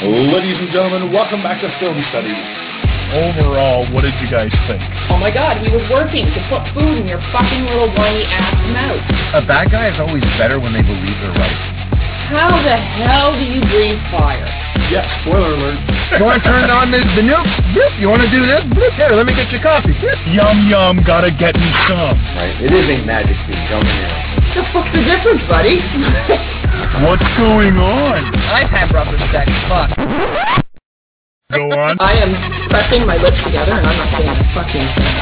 Ladies and gentlemen, welcome back to Film Studies. Overall, what did you guys think? Oh my god, he was working to put food in your fucking little whiny ass mouth. A bad guy is always better when they believe they're right. How the hell do you breathe fire? Yeah, spoiler alert. You want to turn on the, the nuke? Yep. You want to do this? Yep. Here, let me get you coffee. Yep. Yum yum, gotta get me some. Right. It is a magic scene, don't get me wrong. The fuck's the difference, buddy? What's going on? I've had rubber sex. Fuck. Go on. I am pressing my lips together and I'm not saying a fucking thing.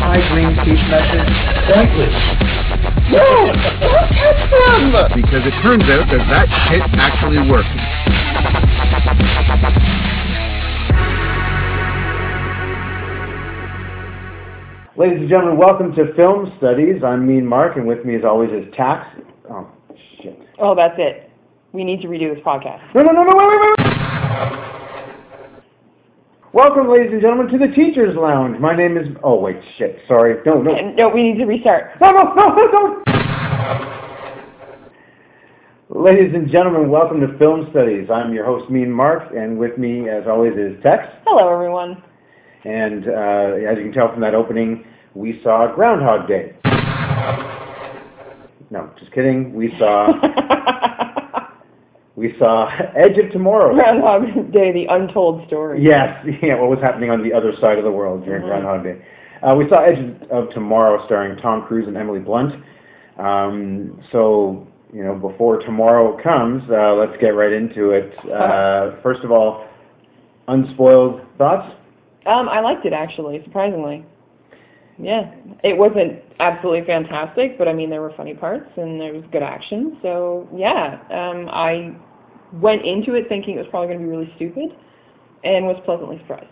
High Greenpeace message. Pointless. No! Don't touch them! Because it turns out that that shit actually works. Ladies and gentlemen, welcome to Film Studies. I'm Mean Mark, and with me, as always, is Tax. Oh, shit. Oh, that's it. We need to redo this podcast. No, no, no, no, wait, wait, wait! Welcome, ladies and gentlemen, to the Teacher's Lounge. My name is. Oh, wait, shit. Sorry. No, no. No, we need to restart. No, no, no, no, no! Ladies and gentlemen, welcome to Film Studies. I'm your host, Mean Mark, and with me, as always, is Tex. Hello, everyone. And uh, as you can tell from that opening, we saw Groundhog Day. No, just kidding. We saw we saw Edge of Tomorrow. Groundhog Day, the untold story. Yes, yeah. What was happening on the other side of the world during Groundhog Day? Uh, we saw Edge of Tomorrow, starring Tom Cruise and Emily Blunt. Um, so you know, before tomorrow comes, uh, let's get right into it. Uh, first of all, unspoiled thoughts. Um, I liked it actually, surprisingly. Yeah, it wasn't absolutely fantastic, but I mean there were funny parts and there was good action. So yeah, um, I went into it thinking it was probably going to be really stupid, and was pleasantly surprised.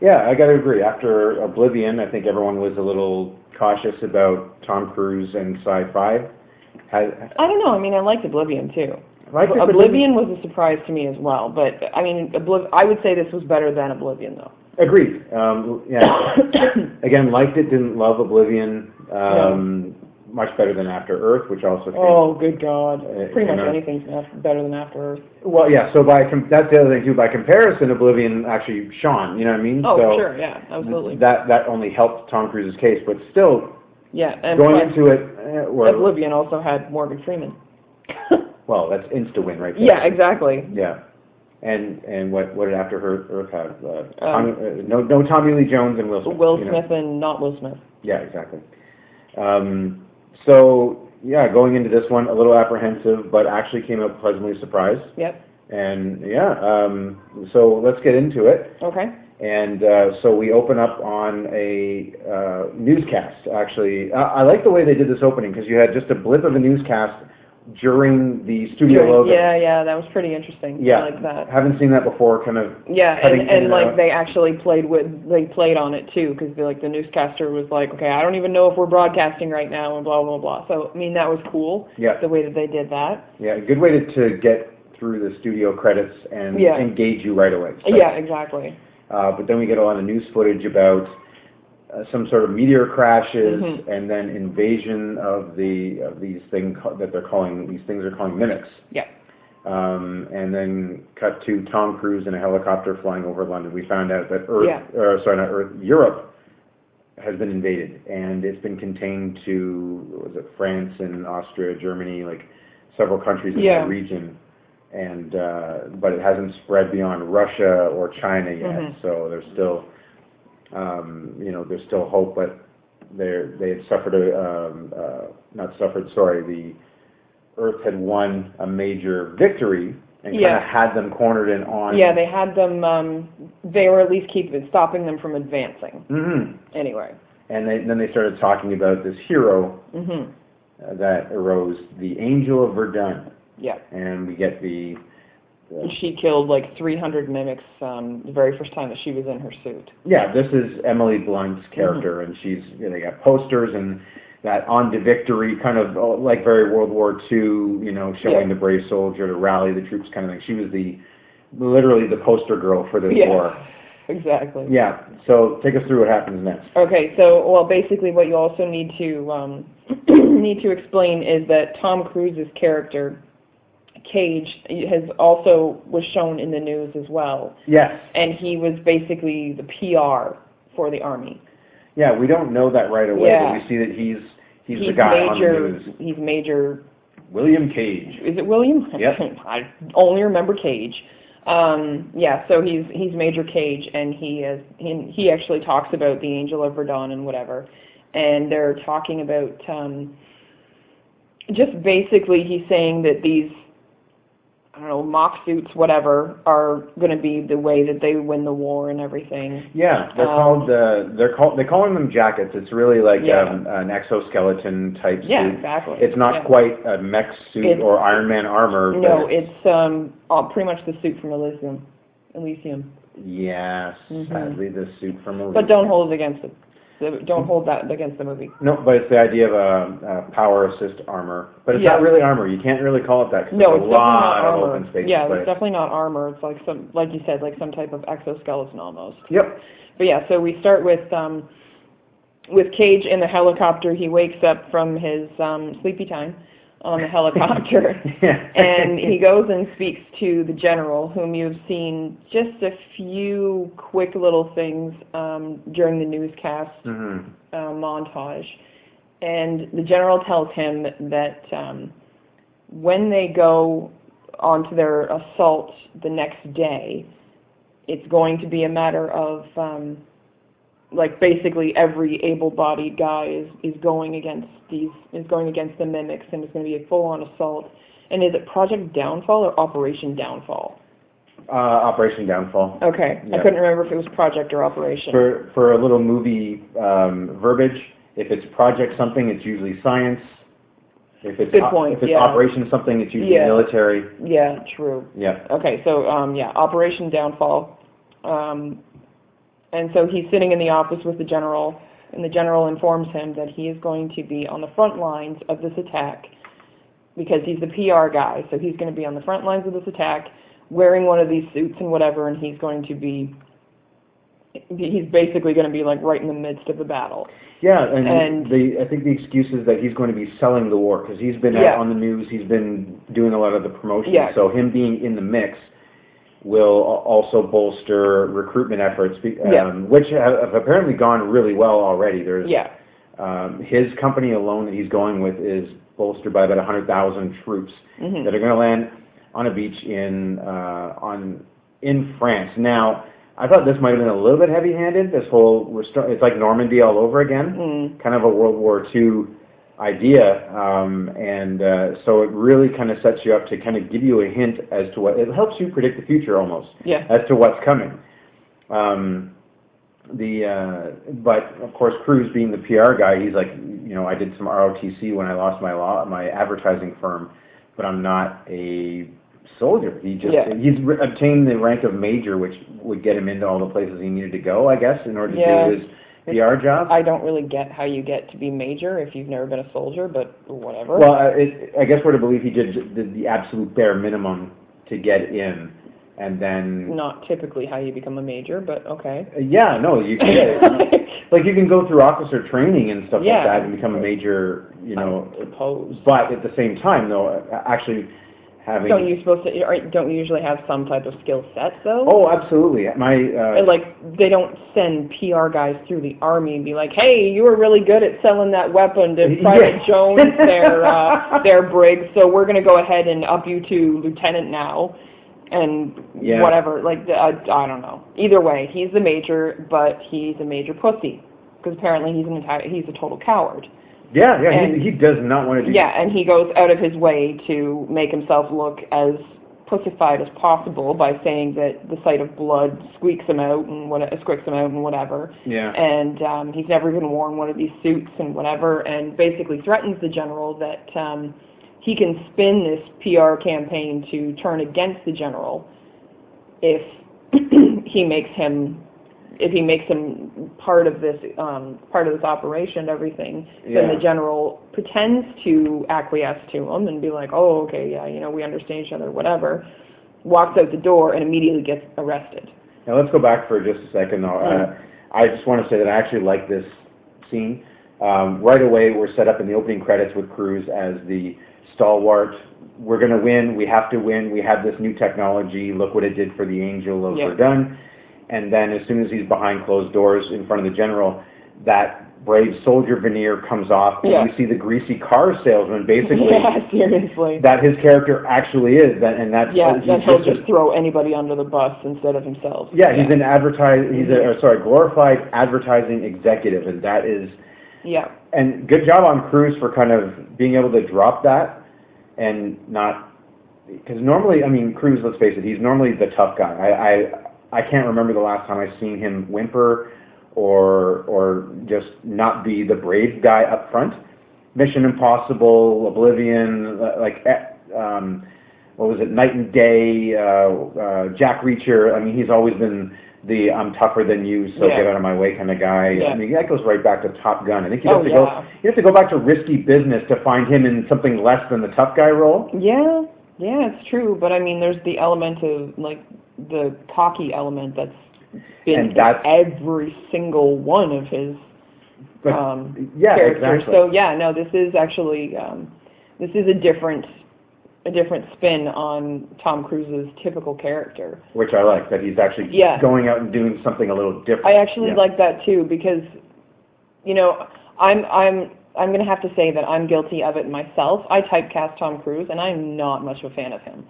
Yeah, I got to agree. After Oblivion, I think everyone was a little cautious about Tom Cruise and sci-fi. Had, I don't know. I mean, I liked Oblivion too. I but Oblivion was a surprise to me as well, but I mean, Obliv- I would say this was better than Oblivion though. Agreed. Um, yeah. Again, liked it, didn't love Oblivion. Um, Much better than After Earth, which also came. Oh, good God! Uh, Pretty much anything's better than After Earth. Well, yeah. So by com- that's the other thing too. By comparison, Oblivion actually shone. You know what I mean? Oh, so sure, yeah, absolutely. That that only helped Tom Cruise's case, but still yeah, and going plus, into it, uh, well, Oblivion also had Morgan Freeman. well, that's insta win right there. yeah, exactly. Yeah. And and what what did After Earth, Earth have? Uh, Um, Tommy, uh, no no Tommy Lee Jones and Will Smith. Will you know. Smith and not Will Smith. Yeah, exactly. Um, so yeah, going into this one a little apprehensive, but actually came out pleasantly surprised. Yep. And yeah, um, so let's get into it. Okay. And uh, so we open up on a uh, newscast. Actually, I, I like the way they did this opening because you had just a blip of a newscast during the studio logo. Yeah, yeah, that was pretty interesting. Yeah. I like that. Haven't seen that before. Kind of. Yeah, cutting and, and and like they actually played with they played on it too because like the newscaster was like, okay, I don't even know if we're broadcasting right now and blah blah blah. So I mean that was cool. Yeah. The way that they did that. Yeah, good way to, to get through the studio credits and Yeah. engage you right away. So- Yeah, exactly. Uh, but then we get a lot of news footage about uh, some sort of meteor crashes Mhm. and then invasion of the of these things that they're calling these things are calling mimics. Yeah. Um, and then cut to Tom Cruise in a helicopter flying over London. We found out that Earth, Yeah. or sorry, not Earth, Europe has been invaded, and it's been contained to was it France and Austria, Germany, like several countries in Yeah. that region. And uh, but it hasn't spread beyond Russia or China yet. Mhm. So there's still, um, you know, there's still hope, but they they had suffered a um, uh, not suffered. Sorry, the Earth had won a major victory and Yeah. kind of had them cornered in on. Yeah, they had them. um They were at least keeping stopping them from advancing. Mm-hmm. Anyway. And they, then they started talking about this hero Mhm. uh, that arose, the Angel of Verdun, Yeah. and we get the. The She killed like 300 mimics um, the very first time that she was in her suit. yeah, this is Emily Blunt's character, Mm-hmm. and she's you know, they got posters and that on to victory kind of uh, like very World War II, you know, showing Yeah. the brave soldier to rally the troops kind of thing. She was the literally the poster girl for this Yeah. war. exactly. Yeah. So take us through what happens next. Okay, so well, basically, what you also need to um, need to explain is that Tom Cruise's character, Cage, has also was shown in the news as well, Yes. and he was basically the PR for the army. Yeah. We don't know that right away, Yeah. but we see that he's he's, He's the guy major. on the news. He's major. William Cage. Is it William? Yep. I only remember Cage. Um, yeah, so he's he's Major Cage, and he is he, he actually talks about the Angel of Verdun and whatever, and they're talking about um, just basically he's saying that these I don't know mock suits whatever are going to be the way that they win the war and everything. Yeah, they're Um, called uh, they're called they calling them jackets. It's really like Yeah. um, an exoskeleton type Yeah, suit. exactly. It's not Yeah. quite a mech suit It's- or Iron Man armor. No, but it's um all, pretty much the suit from Elysium. Elysium. yes, Mhm. sadly the suit from Elysium. But don't hold it against it. Don't hold that against the movie. No, but it's the idea of a, a power assist armor. But it's Yeah. not really armor. You can't really call it that. 'cause No, it's a lot not of open space. yeah, it's definitely not armor. It's like some, like you said, like some type of exoskeleton almost. Yep. But yeah, so we start with um, with Cage in the helicopter. He wakes up from his um, sleepy time on the helicopter, Yeah. and he goes and speaks to the general, whom you've seen just a few quick little things um, during the newscast hmm uh, montage, and the general tells him that um, when they go onto their assault the next day, it's going to be a matter of um, like basically every able-bodied guy is is going against is going against the mimics, and it's going to be a full-on assault. And is it Project Downfall or Operation Downfall? Uh, Operation Downfall. Okay, Yeah. I couldn't remember if it was Project or Operation. For for a little movie um, verbiage, if it's project something, it's usually science. If it's Good point, if it's yeah. operation something, it's usually Yeah. military. yeah, true. Yeah. Okay, so um, yeah, Operation Downfall. Um, and so he's sitting in the office with the general, and the general informs him that he is going to be on the front lines of this attack because he's the PR guy. So he's going to be on the front lines of this attack, wearing one of these suits and whatever, and he's going to be. He's basically going to be like right in the midst of the battle. Yeah, and, And- the I think the excuse is that he's going to be selling the war because he's been Yeah. out on the news. He's been doing a lot of the promotion. Yeah. So him being in the mix will also bolster recruitment efforts, um, Yeah. which have, have apparently gone really well already. There's Yeah. um, his company alone that he's going with is bolstered by about 100,000 troops hmm that are going to land on a beach in uh, on in France. Now, I thought this might have been a little bit heavy-handed. This whole restore, it's like Normandy all over again, Mm. kind of a World War II idea, um, and uh, so it really kind of sets you up to kind of give you a hint as to what it helps you predict the future almost Yeah. as to what's coming. Um, the uh, but of course, Cruise being the PR guy, he's like, you know, I did some ROTC when I lost my law, my advertising firm, but I'm not a soldier. He just Yeah. he's re- obtained the rank of major, which would get him into all the places he needed to go, I guess, in order Yeah. to do his PR job. I don't really get how you get to be major if you've never been a soldier, but whatever. well, I, it, I guess we're to believe he did the, the absolute bare minimum to get in, and then not typically how you become a major, but okay. Uh, Yeah, no, you can. like you can go through officer training and stuff Yeah. like that and become a major, you know. I suppose. But at the same time, though, actually having. Don't you supposed to? Or don't you usually have some type of skill set though? Oh, absolutely. My. Uh, And, like they don't send PR guys through the army and be like, "Hey, you were really good at selling that weapon to Private Yeah. Jones, their uh, their brig, so we're going to go ahead and up you to lieutenant now." And Yeah. whatever, like I, I don't know. Either way, he's the major, but he's a major pussy because apparently he's an entire he's a total coward. Yeah, yeah. and- he, he does not want to do. Yeah, and he goes out of his way to make himself look as pussified as possible by saying that the sight of blood squeaks him out and what squeaks him out and whatever. Yeah. And um, he's never even worn one of these suits and whatever, and basically threatens the general that um, he can spin this PR campaign to turn against the general if he makes him if he makes him part of this um, part of this operation and everything, then the general pretends to acquiesce to him and be like, "Oh, okay, yeah, you know, we understand each other, whatever." Walks out the door and immediately gets arrested. Now let's go back for just a second, though. Uh, I just want to say that I actually like this scene. Um, right away, we're set up in the opening credits with Cruise as the stalwart. We're going to win. We have to win. We have this new technology. Look what it did for the Angel of Yeah. Verdun. And then as soon as he's behind closed doors in front of the general, that brave soldier veneer comes off, and Yeah. you see the greasy car salesman basically Yeah, seriously. that his character actually is, that, and that's yeah, he's then he'll just a- throw anybody under the bus instead of himself. yeah, he's an advertise. He's a or sorry, glorified advertising executive, and that is Yeah. and good job on Cruise for kind of being able to drop that and not because normally, I mean, Cruise. Let's face it, he's normally the tough guy. I I, I can't remember the last time I've seen him whimper or or just not be the brave guy up front. Mission Impossible, Oblivion, like eh, um, what was it, Knight and Day, uh, uh, Jack Reacher. I mean, he's always been the I'm tougher than you, so Yeah. get out of my way kind of guy. Yeah. I mean, that goes right back to Top Gun. I think you Oh, have to yeah. go you have to go back to Risky Business to find him in something less than the tough guy role. Yeah, yeah, it's true. But I mean, there's the element of like the cocky element that's been every single one of his But um, yeah, characters. exactly. So yeah, no, this is actually um, this is a different a different spin on Tom Cruise's typical character. Which I like that he's actually Yeah. going out and doing something a little different. I actually Yeah. like that too because, you know, I'm I'm I'm gonna have to say that I'm guilty of it myself. I typecast Tom Cruise, and I'm not much of a fan of him.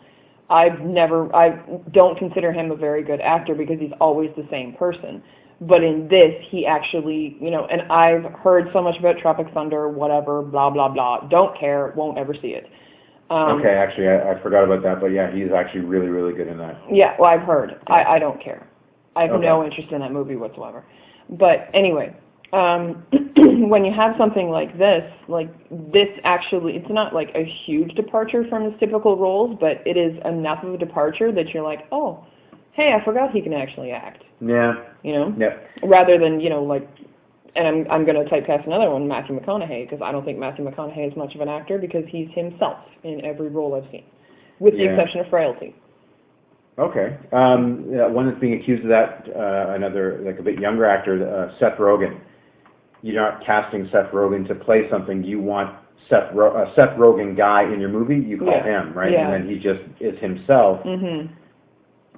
I've never I don't consider him a very good actor because he's always the same person. But in this, he actually, you know, and I've heard so much about Tropic Thunder, whatever, blah blah blah. Don't care, won't ever see it. Um, okay, actually, I, I forgot about that, but yeah, he's actually really, really good in that. Yeah, well, I've heard. I, I don't care. I have Okay. no interest in that movie whatsoever. But anyway, um, when you have something like this, like this actually, it's not like a huge departure from his typical roles, but it is enough of a departure that you're like, oh, hey, I forgot he can actually act. Yeah, You know, yeah, rather than you know like, and I'm I'm going to typecast another one, Matthew McConaughey, because I don't think Matthew McConaughey is much of an actor because he's himself in every role I've seen, with the Yeah. exception of Frailty. okay. Um, yeah, one that's being accused of that, uh, another like a bit younger actor, uh, Seth Rogen. You're not casting Seth Rogen to play something. You want Seth Ro- uh, Seth Rogen guy in your movie. You call Yeah. him right, Yeah. and then he just is himself, Mhm.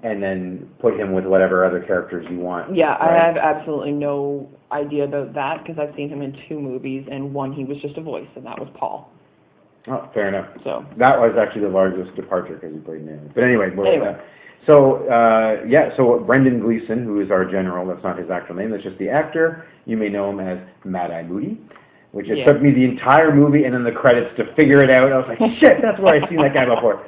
and then put him with whatever other characters you want. Yeah, I have absolutely no idea about that because I've seen him in two movies, and one he was just a voice, and that was Paul. Oh, fair enough. So That was actually the largest departure because he played Ned. But anyway, we'll- Anyway. So uh, yeah, so Brendan Gleeson, who is our general, that's not his actual name, that's just the actor. You may know him as Mad Eye Moody, which it Yeah. took me the entire movie and then the credits to figure it out. I was like, shit, that's where I've seen that guy before.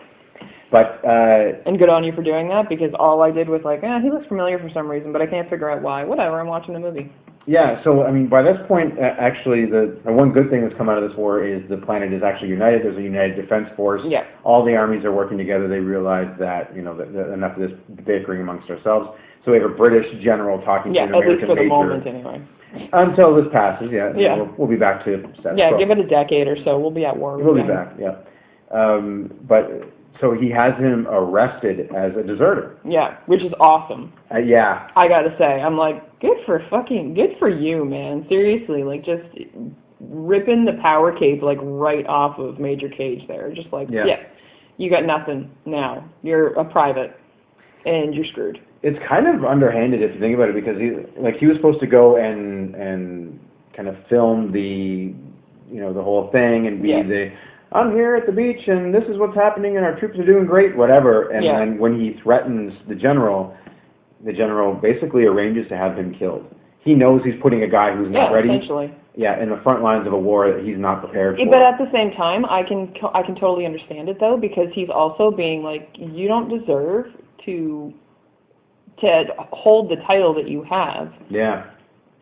But uh, and good on you for doing that because all I did was like, eh, he looks familiar for some reason, but I can't figure out why. Whatever, I'm watching the movie. yeah, so I mean, by this point, uh, actually, the uh, one good thing that's come out of this war is the planet is actually united. There's a united defense force. Yeah. all the armies are working together. They realize that you know that, that enough of this bickering amongst ourselves. So we have a British general talking Yeah, to an at least American for the moment, anyway. until this passes. Yeah, Yeah. We'll, we'll be back to status Yeah, give it a decade or so. We'll be at war. We'll be back. Yeah, um, but so he has him arrested as a deserter. Yeah, which is awesome. Uh, yeah, I gotta say, I'm like, good for fucking, good for you, man. Seriously, like just ripping the power cape like right off of Major Cage there. Just like, Yeah. yeah, you got nothing now. You're a private, and you're screwed. it's kind of underhanded if you think about it because he like he was supposed to go and and kind of film the you know the whole thing and be Yeah. the I'm here at the beach and this is what's happening and our troops are doing great whatever and Yeah. then when he threatens the general the general basically arranges to have him killed he knows he's putting a guy who's not yeah, ready essentially. yeah in the front lines of a war that he's not prepared for But at the same time, I can I can totally understand it though because he's also being like, you don't deserve to to hold the title that you have yeah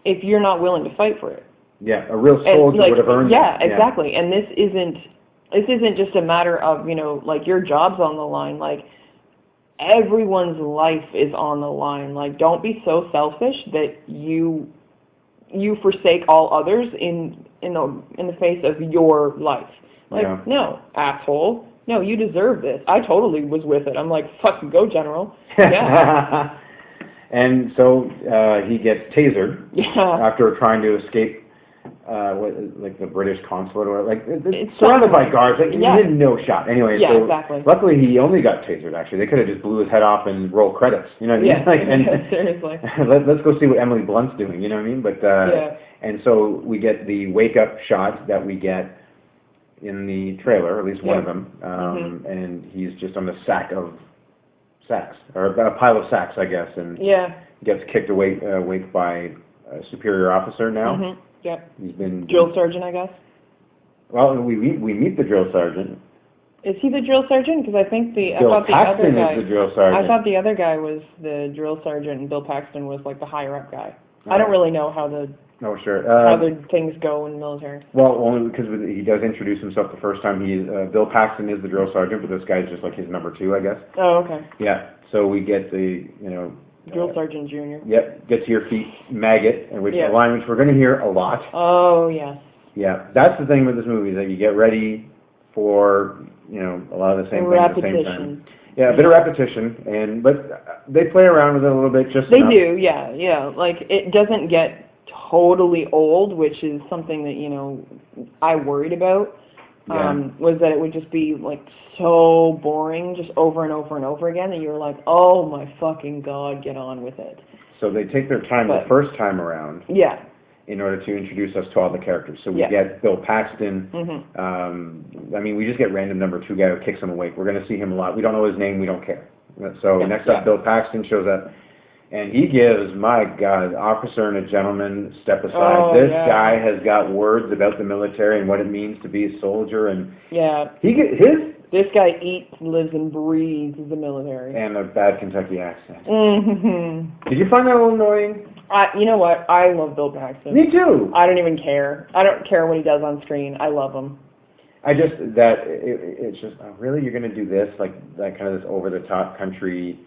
if you're not willing to fight for it. yeah a real soldier like, would have earned yeah, that. exactly. And this isn't this isn't just a matter of you know like your job's on the line. Like everyone's life is on the line. Like don't be so selfish that you you forsake all others in in the in the face of your life. Like Yeah. no asshole. No, you deserve this. I totally was with it. I'm like, fucking go, General. Yeah. And so uh, he gets tasered Yeah. after trying to escape, uh, what, like the British consulate or like it's It's surrounded by guards. Like Yeah. he had no shot. Anyway, Yeah, so exactly. luckily he only got tasered. Actually, they could have just blew his head off and roll credits. You know what I mean? Yeah. Like, and, Seriously. Let, let's go see what Emily Blunt's doing. You know what I mean? But uh, Yeah. and so we get the wake up shot that we get in the trailer, at least one of them, um, Mhm. and he's just on the sack of sacks or a pile of sacks, I guess, and Yeah. gets kicked awake, uh, awake by a superior officer. Now Mhm. Yep. he's been Drill sergeant, I guess. Well, we meet we meet the drill sergeant. Is he the drill sergeant? Because I think the Bill I thought the other guy. is the drill sergeant. I thought the other guy was the drill sergeant, and Bill Paxton was like the higher up guy. I don't Uh, really know how the Oh, sure. how Uh, the things go in the military. Well, only because he does introduce himself the first time. He uh, Bill Paxton is the drill sergeant, but this guy's just like his number two, I guess. Oh, okay. Yeah. So we get the you know. Drill sergeant junior. Yep. Get to your feet, maggot, and which Yeah. line which we're going to hear a lot. Oh yes. Yeah, that's the thing with this movie is that you get ready for you know a lot of the same things at the same time. Repetition. Yeah, a bit of repetition, and but uh, they play around with it a little bit. Just They enough. do, yeah, yeah. Like it doesn't get totally old, which is something that you know I worried about. Yeah. Um, was that it would just be like so boring, just over and over and over again, that you were like, oh my fucking god, get on with it. So they take their time But- the first time around Yeah. in order to introduce us to all the characters. So we Yeah. get Bill Paxton. Mhm. Um, I mean, we just get random number two guy who kicks him awake. We're going to see him a lot. We don't know his name. We don't care. So Yeah, next up, Bill Paxton shows up, and he gives, my God, officer and a gentleman, step aside. Oh, this yeah. guy has got words about the military and what it means to be a soldier, and Yeah. he get his This guy eats, lives, and breathes the military. and a bad Kentucky accent. hmm Did you find that a little annoying? I, you know what? I love Bill Paxton. Me too. I don't even care. I don't care what he does on screen. I love him. I just that it, it's just oh, really you're going to do this like that kind of this over the top country.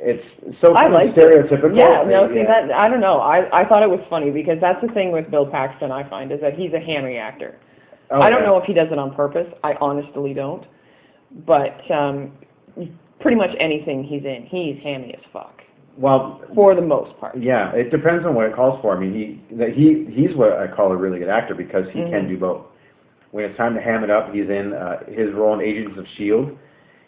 It's so I of liked it. stereotypical. Yeah, no, see Yeah. that I don't know. I I thought it was funny because that's the thing with Bill Paxton. I find is that he's a hammy actor. Oh, I don't know if he does it on purpose. I honestly don't. But um pretty much anything he's in, he's hammy as fuck Well, for the most part. yeah, it depends on what it calls for. I mean, he that he he's what I call a really good actor because he can Mhm. do both. When it's time to ham it up, he's in uh, his role in Agents of Shield.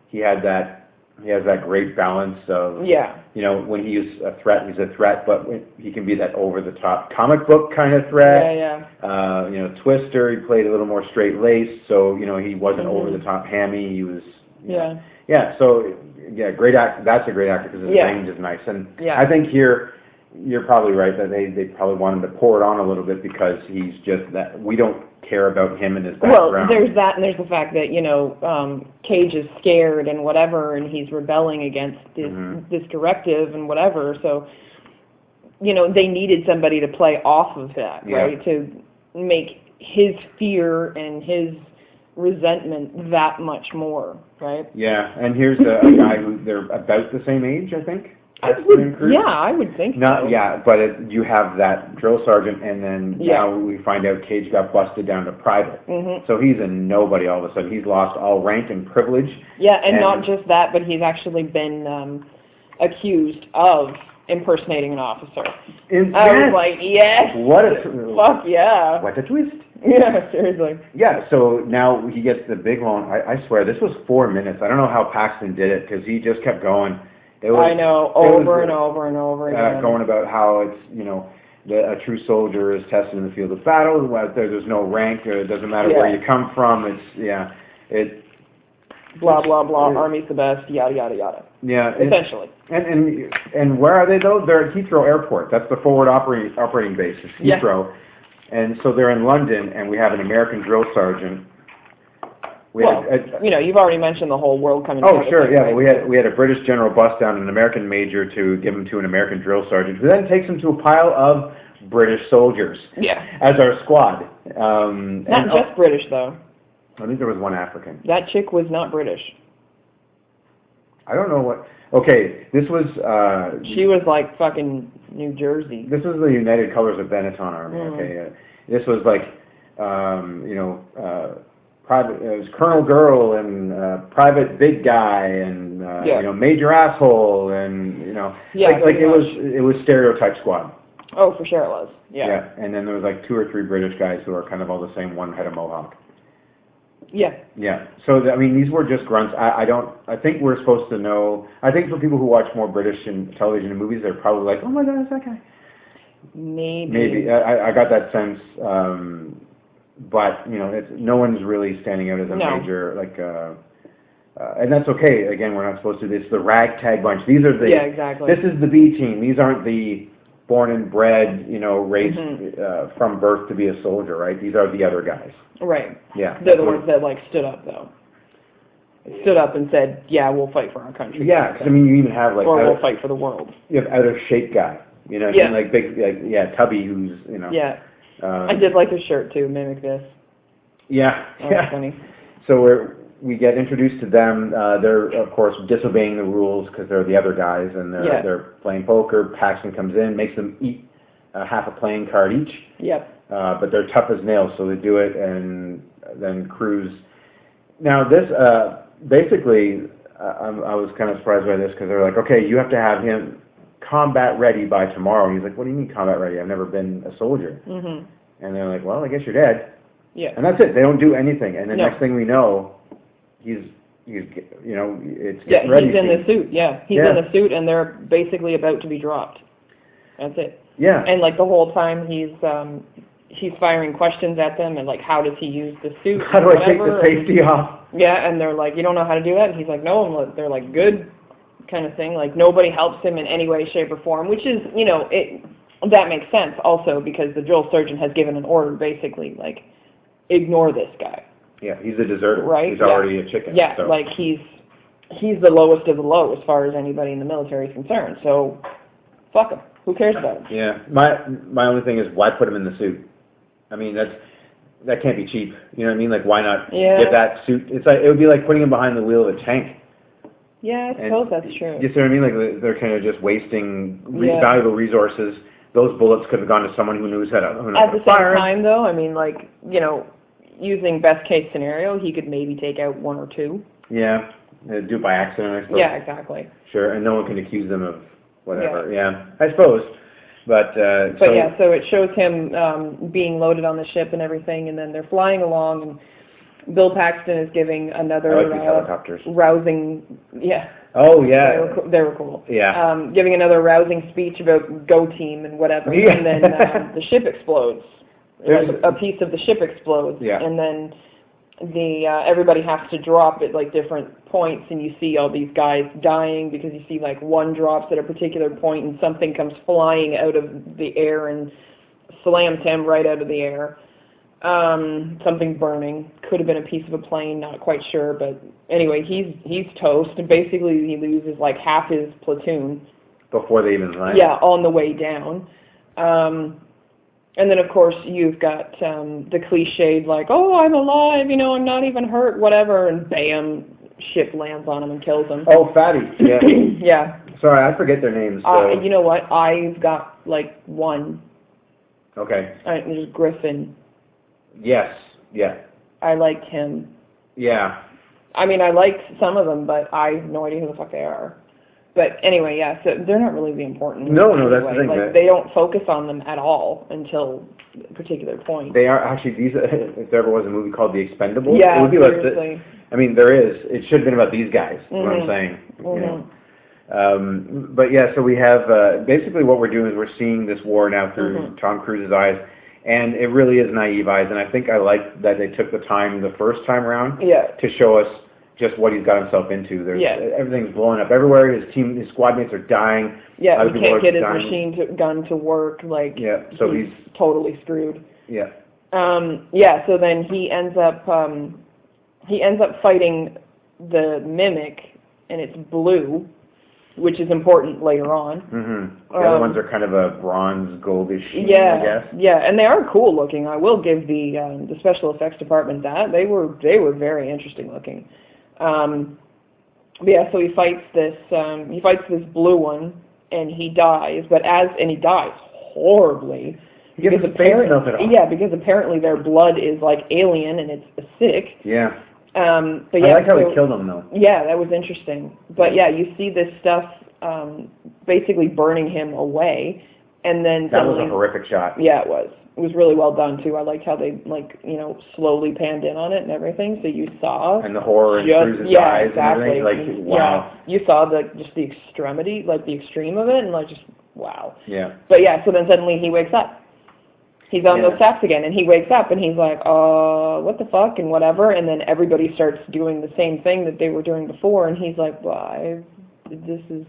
He had that. He has that great balance of Yeah. you know when he's a threat, he's a threat, but he can be that over the top comic book kind of threat. Yeah, yeah. Uh, you know, Twister, he played a little more straight laced, so you know he wasn't Mhm. over the top hammy. He was, you know- Yeah. yeah. So yeah, great act. That's a great actor because his Yeah. range is nice. And Yeah. I think here, you're probably right that they they probably want him to pour it on a little bit because he's just that we don't care about him and his background. Well, there's that, and there's the fact that you know um, Cage is scared and whatever, and he's rebelling against this Mhm. this directive and whatever. So, you know, they needed somebody to play off of that, Yeah. right? To make his fear and his resentment that much more, right? yeah, and here's a, a guy who they're about the same age, I think. I would, yeah, I would think so. Not yeah, but it, you have that drill sergeant, and then Yeah. now we find out Cage got busted down to private. hmm So he's a nobody all of a sudden. He's lost all rank and privilege. Yeah, and, And- not just that, but he's actually been um, accused of impersonating an officer. In I was like, yes. what a Fuck yeah. what a twist. Yeah, seriously. Yeah, so now he gets the big one. I, I swear, this was four minutes. I don't know how Paxton did it because he just kept going. It was, I know, it was, over and over and over uh, again. going about how it's you know the, a true soldier is tested in the field of battle. There, there's no rank. It doesn't matter where you come from. It's yeah, it blah blah blah. it- Army's the best. Yada yada yada. yeah. Essentially. and and and where are they though? They're at Heathrow Airport. That's the forward operating operating base. Yeah. Heathrow. And so they're in London, and we have an American drill sergeant. We well, had, a- you know, you've already mentioned the whole world coming. Oh, sure, yeah. right? But we had we had a British general bust down an American major to give him to an American drill sergeant, who then takes him to a pile of British soldiers Yeah. as our squad. Um, Not and- just British though. I think there was one African. That chick was not British. I don't know what. Okay, this was uh, She was like fucking New Jersey. this was the United Colors of Benetton Army. Mm. Okay, uh, this was like um, you know uh, private. It was Colonel Girl and uh, Private Big Guy and uh, Yeah. you know Major Asshole and you know Yeah, like, like it was it was stereotype squad. Oh, for sure it was. Yeah. Yeah, and then there was like two or three British guys who are kind of all the same. One had a mohawk. Yeah. Yeah. So I mean, these were just grunts. I, I don't. I think we're supposed to know. I think for people who watch more British in television and movies, they're probably like, "Oh my God, it's that guy." Maybe. Maybe I, I- I got that sense. Um, but you know, it's, no one's really standing out as a No. major like. Uh, uh, and that's okay. Again, we're not supposed to. This the ragtag bunch. These are the. Yeah, exactly. This is the B team. These aren't the born and bred, you know, raised Mhm. uh, from birth to be a soldier, right? These are the other guys. Right. Yeah. They're the ones that like stood up though. Stood up and said, "Yeah, we'll fight for our country." Yeah, because I mean, you even have like or out, we'll fight for the world. you have out of shape guy. You know, Yeah. like big, like yeah, Tubby, who's you know. Yeah. Um, I did like his shirt too. Mimic this. Yeah, That yeah. funny. So we're we get introduced to them. Uh, they're of course disobeying the rules because they're the other guys and they're Yeah. they're playing poker. Paxton comes in, makes them eat uh, half a playing card each. Yep. uh, but they're tough as nails, so they do it, and then Cruise. Now this, uh, basically, I'm, I was kind of surprised by this because they're like, okay, you have to have him combat ready by tomorrow. And he's like, what do you mean combat ready? I've never been a soldier. Mhm. And they're like, well, I guess you're dead. Yeah. And that's it. They don't do anything. And the No. next thing we know, he's he's you know it's Yeah, getting ready. he's in the suit. Yeah, he's Yeah. in the suit, and they're basically about to be dropped. That's it. Yeah. And like the whole time, he's um he's firing questions at them, and like, how does he use the suit? How do I take the safety off? Yeah, and they're like, you don't know how to do that, and he's like, no, and they're like, good, kind of thing. Like nobody helps him in any way, shape, or form, which is, you know, it that makes sense also because the drill surgeon has given an order, basically, like, ignore this guy. Yeah, he's a deserter. Right, He's yeah. already a chicken. Yeah, so. like he's he's the lowest of the low as far as anybody in the military is concerned. So fuck him. Who cares about him? Yeah, my my only thing is why put him in the suit? I mean that's that can't be cheap. You know what I mean? Like why not Yeah. give that suit? It's like it would be like putting him behind the wheel of a tank. Yeah, I And- suppose that's true. You see what I mean? Like they're- kind of just wasting re- Yeah. valuable resources. Those bullets could have gone to someone who knows how to, who knows At the same fire. time, though, I mean, like you know, using best case scenario, he could maybe take out one or two. Yeah, uh, do it by accident, I suppose. Yeah, exactly. Sure, and no one can accuse them of whatever. Yeah, I suppose. But uh, But so, yeah, so it shows him um, being loaded on the ship and everything, and then they're flying along, and Bill Paxton is giving I another like these uh, helicopters. rousing, yeah, Oh yeah, they were, co- they were cool. yeah. um, giving another rousing speech about Go Team and whatever, Yeah. and then um, the ship explodes. There's- Like a piece of the ship explodes, Yeah. and then the uh, everybody has to drop at like different points, and you see all these guys dying because you see like one drops at a particular point, and something comes flying out of the air and slams him right out of the air. Um, something burning could have been a piece of a plane, not quite sure, but anyway, he's he's toast, and basically he loses like half his platoon. Before they even land. Yeah, on the way down. Um, and then of course you've got um, the cliched like, oh, I'm alive, you know, I'm not even hurt, whatever, and bam, ship lands on him and kills him. Oh, fatty. Yeah. yeah. Sorry, I forget their names. So. Uh, you know what? I've got like one. okay. Uh, there's Griffin. Yes. Yeah. I like him. Yeah. I mean, I like some of them, but I have no idea who the fuck they are. But anyway, yeah, so they're not really the important. No, no, that's the anyway. thing, Like that- they don't focus on them at all until a particular point. They are actually these. If there ever was a movie called The Expendables, it yeah, would be. The. I mean, there is. It should have been about these guys. Is what I'm Mhm. saying. You know. Um, but yeah, so we have uh, basically what we're doing is we're seeing this war now through Mhm. Tom Cruise's eyes, and it really is naive eyes. And I think I like that they took the time the first time around Yeah. to show us just what he's got himself into. There's Yeah. everything's blowing up everywhere. His team, his squad mates are dying. Yeah, he can't get his dying. machine to, gun to work. Like, Yeah, so he's, he's totally screwed. yeah. Um, yeah, so then he ends up um, he ends up fighting the mimic, and it's blue, which is important later on. hmm The other Um, ones are kind of a bronze, goldish sheen, yeah, I guess. yeah, and they are cool looking. I will give the um, the special effects department that they were they were very interesting looking. Um, but yeah, so he fights this um, he fights this blue one, and he dies. But as and he dies horribly. He gets his face melted off. Yeah, because apparently their blood is like alien and it's acidic. Yeah. Um, but yeah, I like how so, they killed him though. Yeah, that was interesting. But yeah, you see this stuff um, basically burning him away, and then That was a horrific shot. yeah, it was. It was really well done too. I liked how they like you know slowly panned in on it and everything, so you saw And the horror just Cruise's yeah eyes exactly and everything. Like, wow. yeah you saw the just the extremity like the extreme of it and like just wow. Yeah. But yeah, so then suddenly he wakes up. He's on Yeah. those sacks again, and he wakes up and he's like, uh, what the fuck, and whatever. And then everybody starts doing the same thing that they were doing before, and he's like, well, I, this is,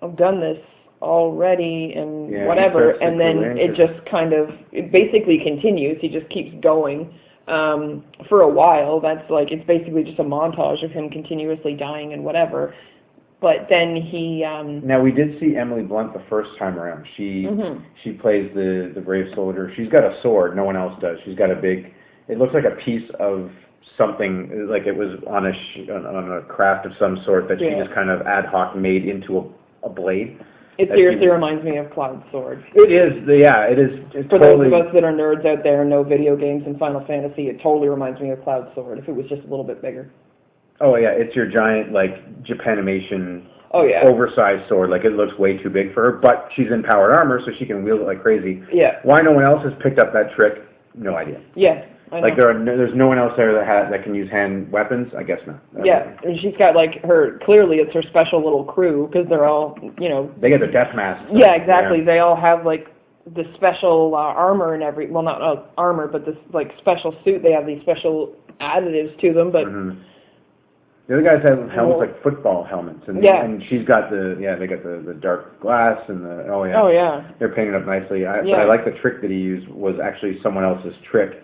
I've done this already, and Yeah, whatever. And then it just kind of, it basically continues. He just keeps going um, for a while. That's like, it's basically just a montage of him continuously dying and whatever. But then he, um, Now we did see Emily Blunt the first time around. She mhm. she plays the the brave soldier. She's got a sword. No one else does. She's got a big. It looks like a piece of something, like it was on a sh- on, on a craft of some sort that she just kind of ad hoc made into a, a blade. it seriously reminds me of Cloud's sword. It is. The, yeah, it is. For totally. those of us that are nerds out there and know video games and Final Fantasy, it totally reminds me of Cloud Sword if it was just a little bit bigger. Oh yeah, it's your giant like Japanimation Oh yeah. oversized sword. Like it looks way too big for her, but she's in powered armor, so she can wield it like crazy. Yeah. Why no one else has picked up that trick? No idea. Yeah. Like there are no, there's no one else there that ha that can use hand weapons. I guess not. yeah, and she's got like her clearly it's her special little crew because they're all you know They get their death masks. yeah exactly they all have like the special uh, armor and every well not uh, armor but this like special suit they have these special additives to them but hmm The other guys have helmets like football helmets, and Yeah. and she's got the yeah they got the the dark glass and the oh yeah oh yeah they're painted up nicely. I, Yeah. But I like the trick that he used was actually someone else's trick.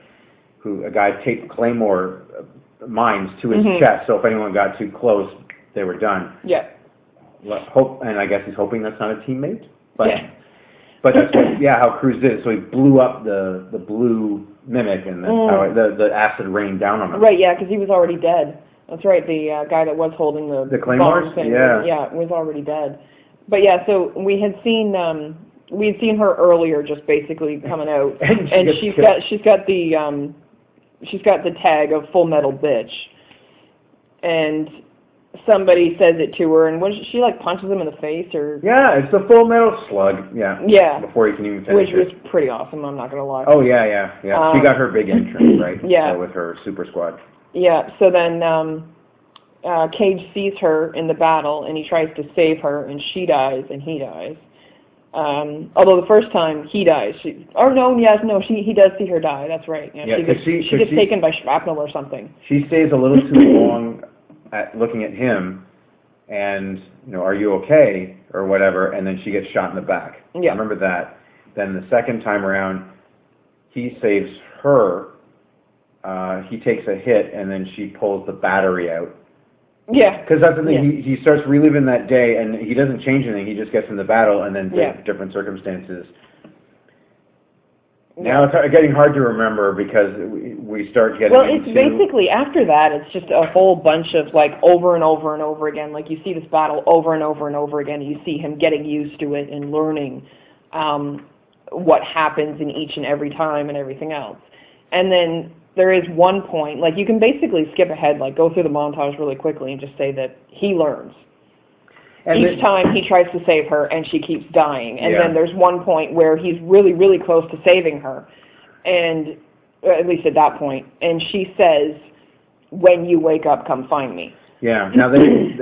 Who a guy taped claymore uh, mines to his Mhm. chest, so if anyone got too close, they were done. yeah Hope, and I guess he's hoping that's not a teammate. But yeah but that's what yeah how Cruise did. it. So he blew up the the blue mimic, and then Mm. how the the acid rained down on him. Right, yeah, because he was already dead. That's right. The uh, guy that was holding the The claymores? thing, Yeah. yeah, was already dead. But yeah, so we had seen um we had seen her earlier, just basically coming out, And she and gets she's killed. got she's got the um she's got the tag of Full Metal Bitch, and somebody says it to her, and what is she like punches him in the face or Yeah, it's the full metal slug. Yeah. Yeah. Before he can even finish which was it. pretty awesome. I'm not gonna lie. Oh yeah, yeah, yeah. she Uh, got her big entrance right. yeah. with her super squad. Yeah, so then um uh Cage sees her in the battle and he tries to save her and she dies and he dies. Um although the first time he dies, she or no, yes, no, she he does see her die, that's right. Yeah, Yeah, she gets, she- she gets she- taken by shrapnel or something. She stays a little too long at looking at him, and you know, are you okay or whatever, and then she gets shot in the back. Yeah. I remember that. Then the second time around, he saves her. Uh, he takes a hit, and then she pulls the battery out. Yeah. Because that's the thing. Yeah. He he starts reliving that day, and he doesn't change anything. He just gets in the battle, and then Yeah. different circumstances. Now it's getting hard to remember because we, we start getting Well, it's basically after that, it's just a whole bunch of like over and over and over again. Like you see this battle over and over and over again. You see him getting used to it and learning um, what happens in each and every time and everything else. And then there is one point, like you can basically skip ahead, like go through the montage really quickly and just say that he learns. and Each then- time he tries to save her and she keeps dying. And Yeah. then there's one point where he's really, really close to saving her. And at least at that. And she says, When you wake up, come find me. Yeah. Now they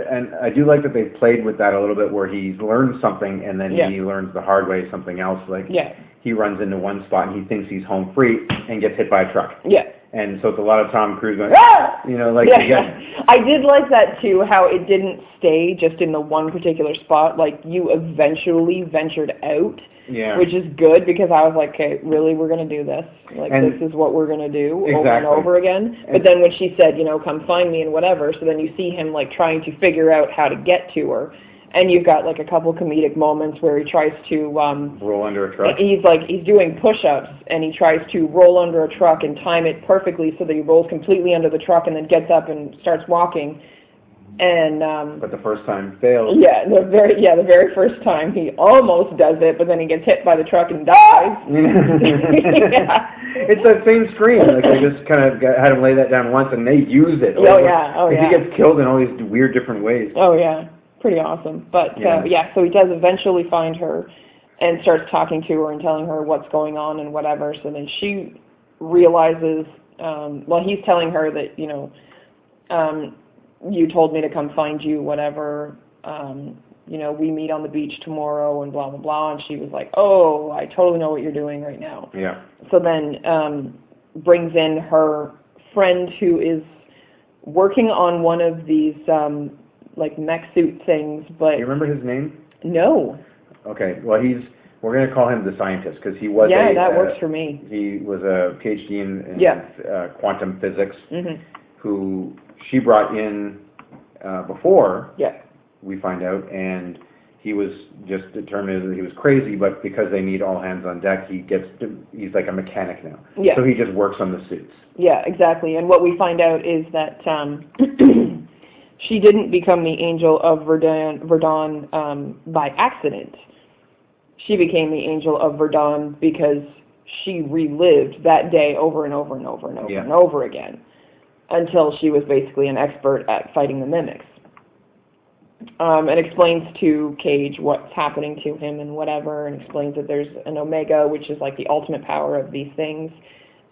and I do like that they played with that a little bit, where he's learned something and then Yeah. he learns the hard way something else. Like Yeah. he runs into one spot and he thinks he's home free and gets hit by a truck. Yeah. And so it's a lot of Tom Cruise going, ah! you know, like yeah. I did like that too, how it didn't stay just in the one particular spot. Like you eventually ventured out, yeah. which is good because I was like, okay, really, we're gonna do this? Like And- this is what we're gonna do over and over again. But And- then when she said, you know, come find me and whatever, so then you see him like trying to figure out how to get to her, and you've got like a couple comedic moments where he tries to um roll under a truck. He's like he's doing push-ups and he tries to roll under a truck and time it perfectly so that he rolls completely under the truck and then gets up and starts walking. and um, But the first time failed. yeah, the very yeah the very first time he almost does it, but then he gets hit by the truck and dies. Yeah. It's that same scream. Like they just kind of got, had him lay that down once, and they use it. Oh, over- yeah. Oh, yeah. He gets killed in all these weird different ways. Oh yeah, pretty awesome. But Yeah. uh, yeah, so he does eventually find her and starts talking to her and telling her what's going on and whatever. So then she realizes, um, well, he's telling her that you know, um, you told me to come find you, whatever. Um, you know, we meet on the beach tomorrow and blah blah blah. And she was like, oh, I totally know what you're doing right now. Yeah. So then um, brings in her friend who is working on one of these um, like mech suit things, but Do you remember his name? no. Okay. Well, he's. We're gonna call him the scientist because he was. yeah, a, that uh, works for me. He was a PhD in, in Yeah. uh, quantum physics, hmm who she brought in uh, before Yeah. we find out, and he was just determined that he was crazy, but because they need all hands on deck, he gets to, he's like a mechanic now. Yeah. So he just works on the suits. Yeah, exactly. And what we find out is that um, she didn't become the angel of Verdun, Verdun um, by accident. She became the angel of Verdun because she relived that day over and over and over and over Yeah. and over again until she was basically an expert at fighting the mimics. Um, and explains to Cage what's happening to him and whatever, and explains that there's an Omega, which is like the ultimate power of these things.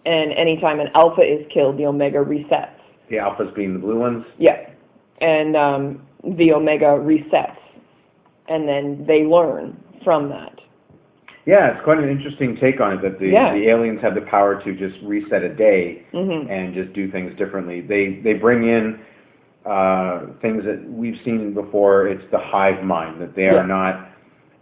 And anytime an Alpha is killed, the Omega resets. The alphas being the blue ones. Yeah. And um, the Omega resets. And then they learn from that. Yeah, it's quite an interesting take on it that the, Yeah. the aliens have the power to just reset a day hmm and just do things differently. They they bring in uh, things that we've seen before. It's the hive mind that they Yeah. are not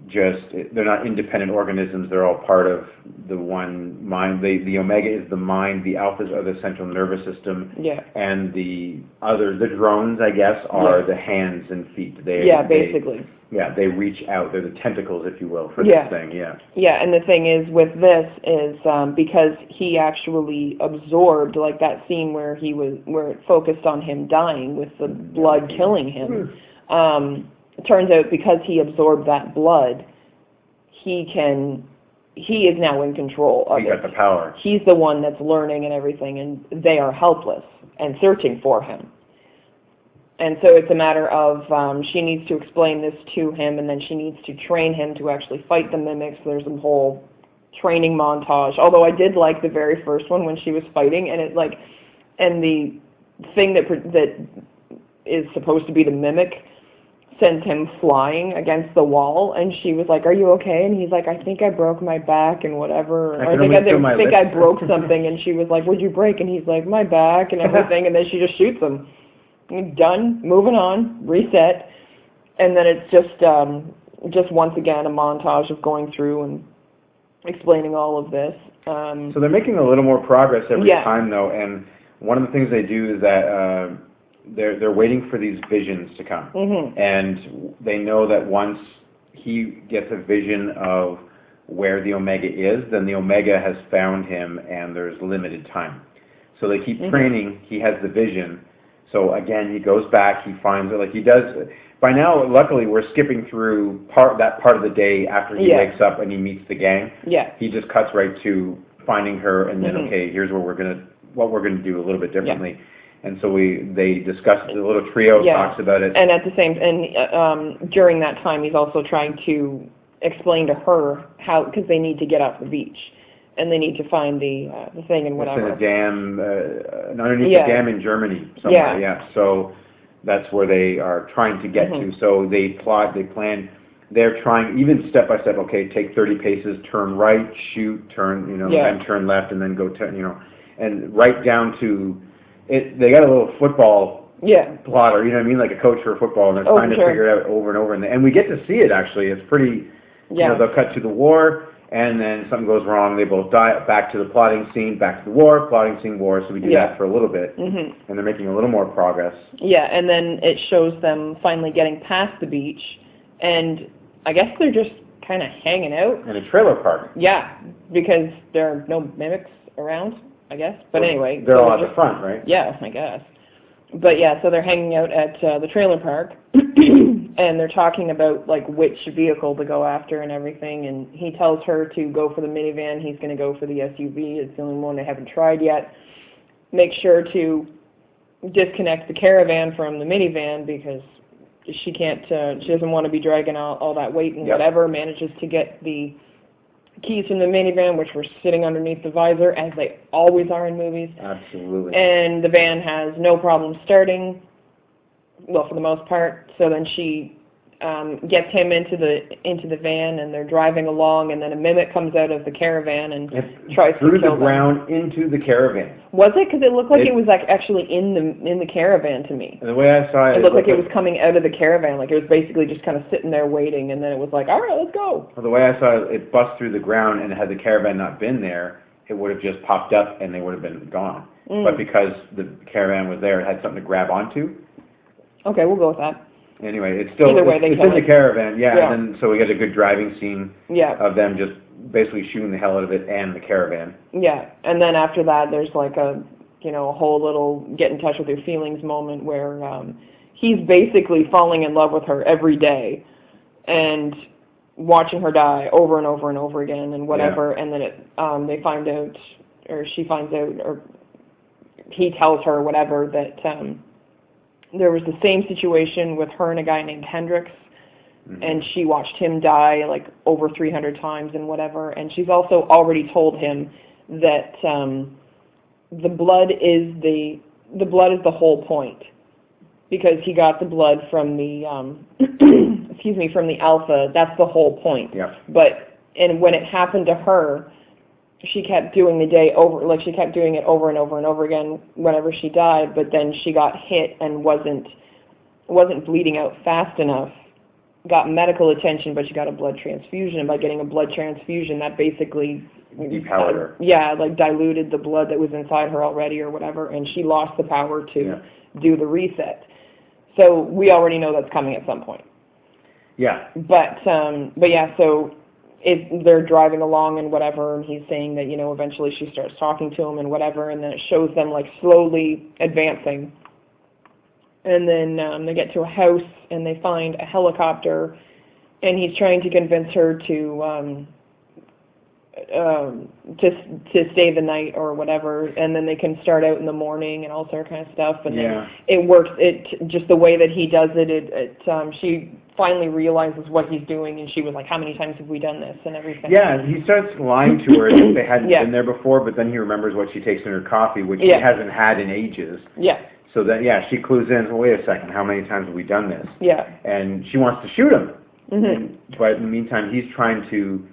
just they're not independent organisms. They're all part of the one mind. They, the omega is the mind. The alphas are the central nervous system, Yeah. and the other the drones, I guess, are Yeah. the hands and feet. They Yeah, they- basically. yeah, they reach out. They're the tentacles, if you will, for Yeah. this thing. Yeah. Yeah, and the thing is with this is um, because he actually absorbed like that scene where he was where it focused on him dying with the blood killing him. Um, it turns out because he absorbed that blood, he can he is now in control of He it. got the power. He's the one that's learning and everything, and they are helpless and searching for him. And so it's a matter of um, she needs to explain this to him, and then she needs to train him to actually fight the mimics. There's a whole training montage. Although I did like the very first one when she was fighting, and it like, and the thing that pr- that is supposed to be the mimic sends him flying against the wall, and she was like, "Are you okay?" And he's like, "I think I broke my back and whatever. I I think I my think I broke something." And she was like, "What'd you break?" And he's like, "My back and everything." and then she just shoots him. Done. Moving on. Reset. And then it's just um, just once again a montage of going through and explaining all of this. Um, So they're making a little more progress every Yeah. time, though, and one of the things they do is that uh, they're they're waiting for these visions to come, mhm. and they know that once he gets a vision of where the Omega is, then the Omega has found him, and there's limited time. So they keep Mhm. training. He has the vision. So again, he goes back. He finds it like he does. By now, luckily, we're skipping through part that part of the day after he Yeah. wakes up and he meets the gang Yeah. he just cuts right to finding her and then Mhm. okay here's what we're gonna what we're gonna do a little bit differently and so we they discuss the little trio Yeah. talks about it and at the same and uh, um during that time he's also trying to explain to her how because they need to get off the beach and they need to find the uh, the thing and it's in whatever a dam uh, underneath Yeah. the dam in Germany somewhere Yeah. yeah so that's where they are trying to get Mhm. to so they plot they plan they're trying even step by step okay take 30 paces turn right shoot turn you know Yeah. and turn left and then go turn you know and right down to it they got a little football yeah plotter, you know what I mean, like a coach for football, and they're Oh, trying to sure. figure it out over and over, and, and we get to see it actually. It's pretty, you yeah know, they'll cut to the war, and then something goes wrong, they both die. Back to the plotting scene, back to the war, plotting scene, war. So we do Yeah. that for a little bit, mhm and they're making a little more progress. yeah and then it shows them finally getting past the beach and i guess they're just kind of hanging out In a trailer park, yeah because there are no mimics around i guess but anyway they're so all at just- the front, right? Yeah, I guess. but yeah, so they're hanging out at uh, the trailer park, and they're talking about like which vehicle to go after and everything. And he tells her to go for the minivan. He's going to go for the SUV. It's the only one they haven't tried yet. Make sure to disconnect the caravan from the minivan because she can't. Uh, she doesn't want to be dragging all, all that weight and Yep. whatever. Manages to get the keys from the minivan, which were sitting underneath the visor, as they always are in movies Absolutely. and the van has no problem starting, well, for the most part. So then she um, gets him into the into the van, and they're driving along, and then a mimic comes out of the caravan and It tries to through kill the them. ground into the caravan. Was it? Because it looked like It- it, was like actually in the in the caravan to me. The way I saw it, It looked like it was coming out of the caravan, like it was basically just kind of sitting there waiting, and then it was like, all right, let's go. Well, the way I saw it, it bust through the ground, and had the caravan not been there, it would have just popped up, and they would have been gone. Mm. But because the caravan was there, it had something to grab onto. Okay, we'll go with that. Anyway, it's still Either way, it's, they it's in the caravan, yeah. Yeah. And then so we get a good driving scene Yeah. of them just basically shooting the hell out of it and the caravan. Yeah, and then after that, there's like a, you know, a whole little get in touch with your feelings moment where um, he's basically falling in love with her every day, and watching her die over and over and over again and whatever, and then it, um, they find out, or she finds out, or he tells her whatever that um, there was the same situation with her and a guy named Hendrix Mhm. and she watched him die like over 300 times and whatever and she's also already told him that um the blood is the the blood is the whole point because he got the blood from the um excuse me from the alpha that's the whole point Yep. but and when it happened to her she kept doing the day over like she kept doing it over and over and over again whenever she died but then she got hit and wasn't wasn't bleeding out fast enough got medical attention but she got a blood transfusion and by getting a blood transfusion that basically Depowered her. yeah like diluted the blood that was inside her already or whatever and she lost the power to Yeah. do the reset so we already know that's coming at some point Yeah. but um but yeah so it they're driving along and whatever and he's saying that you know eventually she starts talking to him and whatever and then it shows them like slowly advancing and then um they get to a house and they find a helicopter and he's trying to convince her to um um to to stay the night or whatever and then they can start out in the morning and all sort of kind of stuff and Yeah. then it works it just the way that he does it it, it um she finally realizes what he's doing and she was like how many times have we done this and everything Yeah, he starts lying to her that they hadn't Yeah. been there before, but then he remembers what she takes in her coffee, which Yeah. she hasn't had in ages. yeah So that yeah, she clues in. Well, wait a second, how many times have we done this? yeah And she wants to shoot him. mhm But in the meantime, he's trying to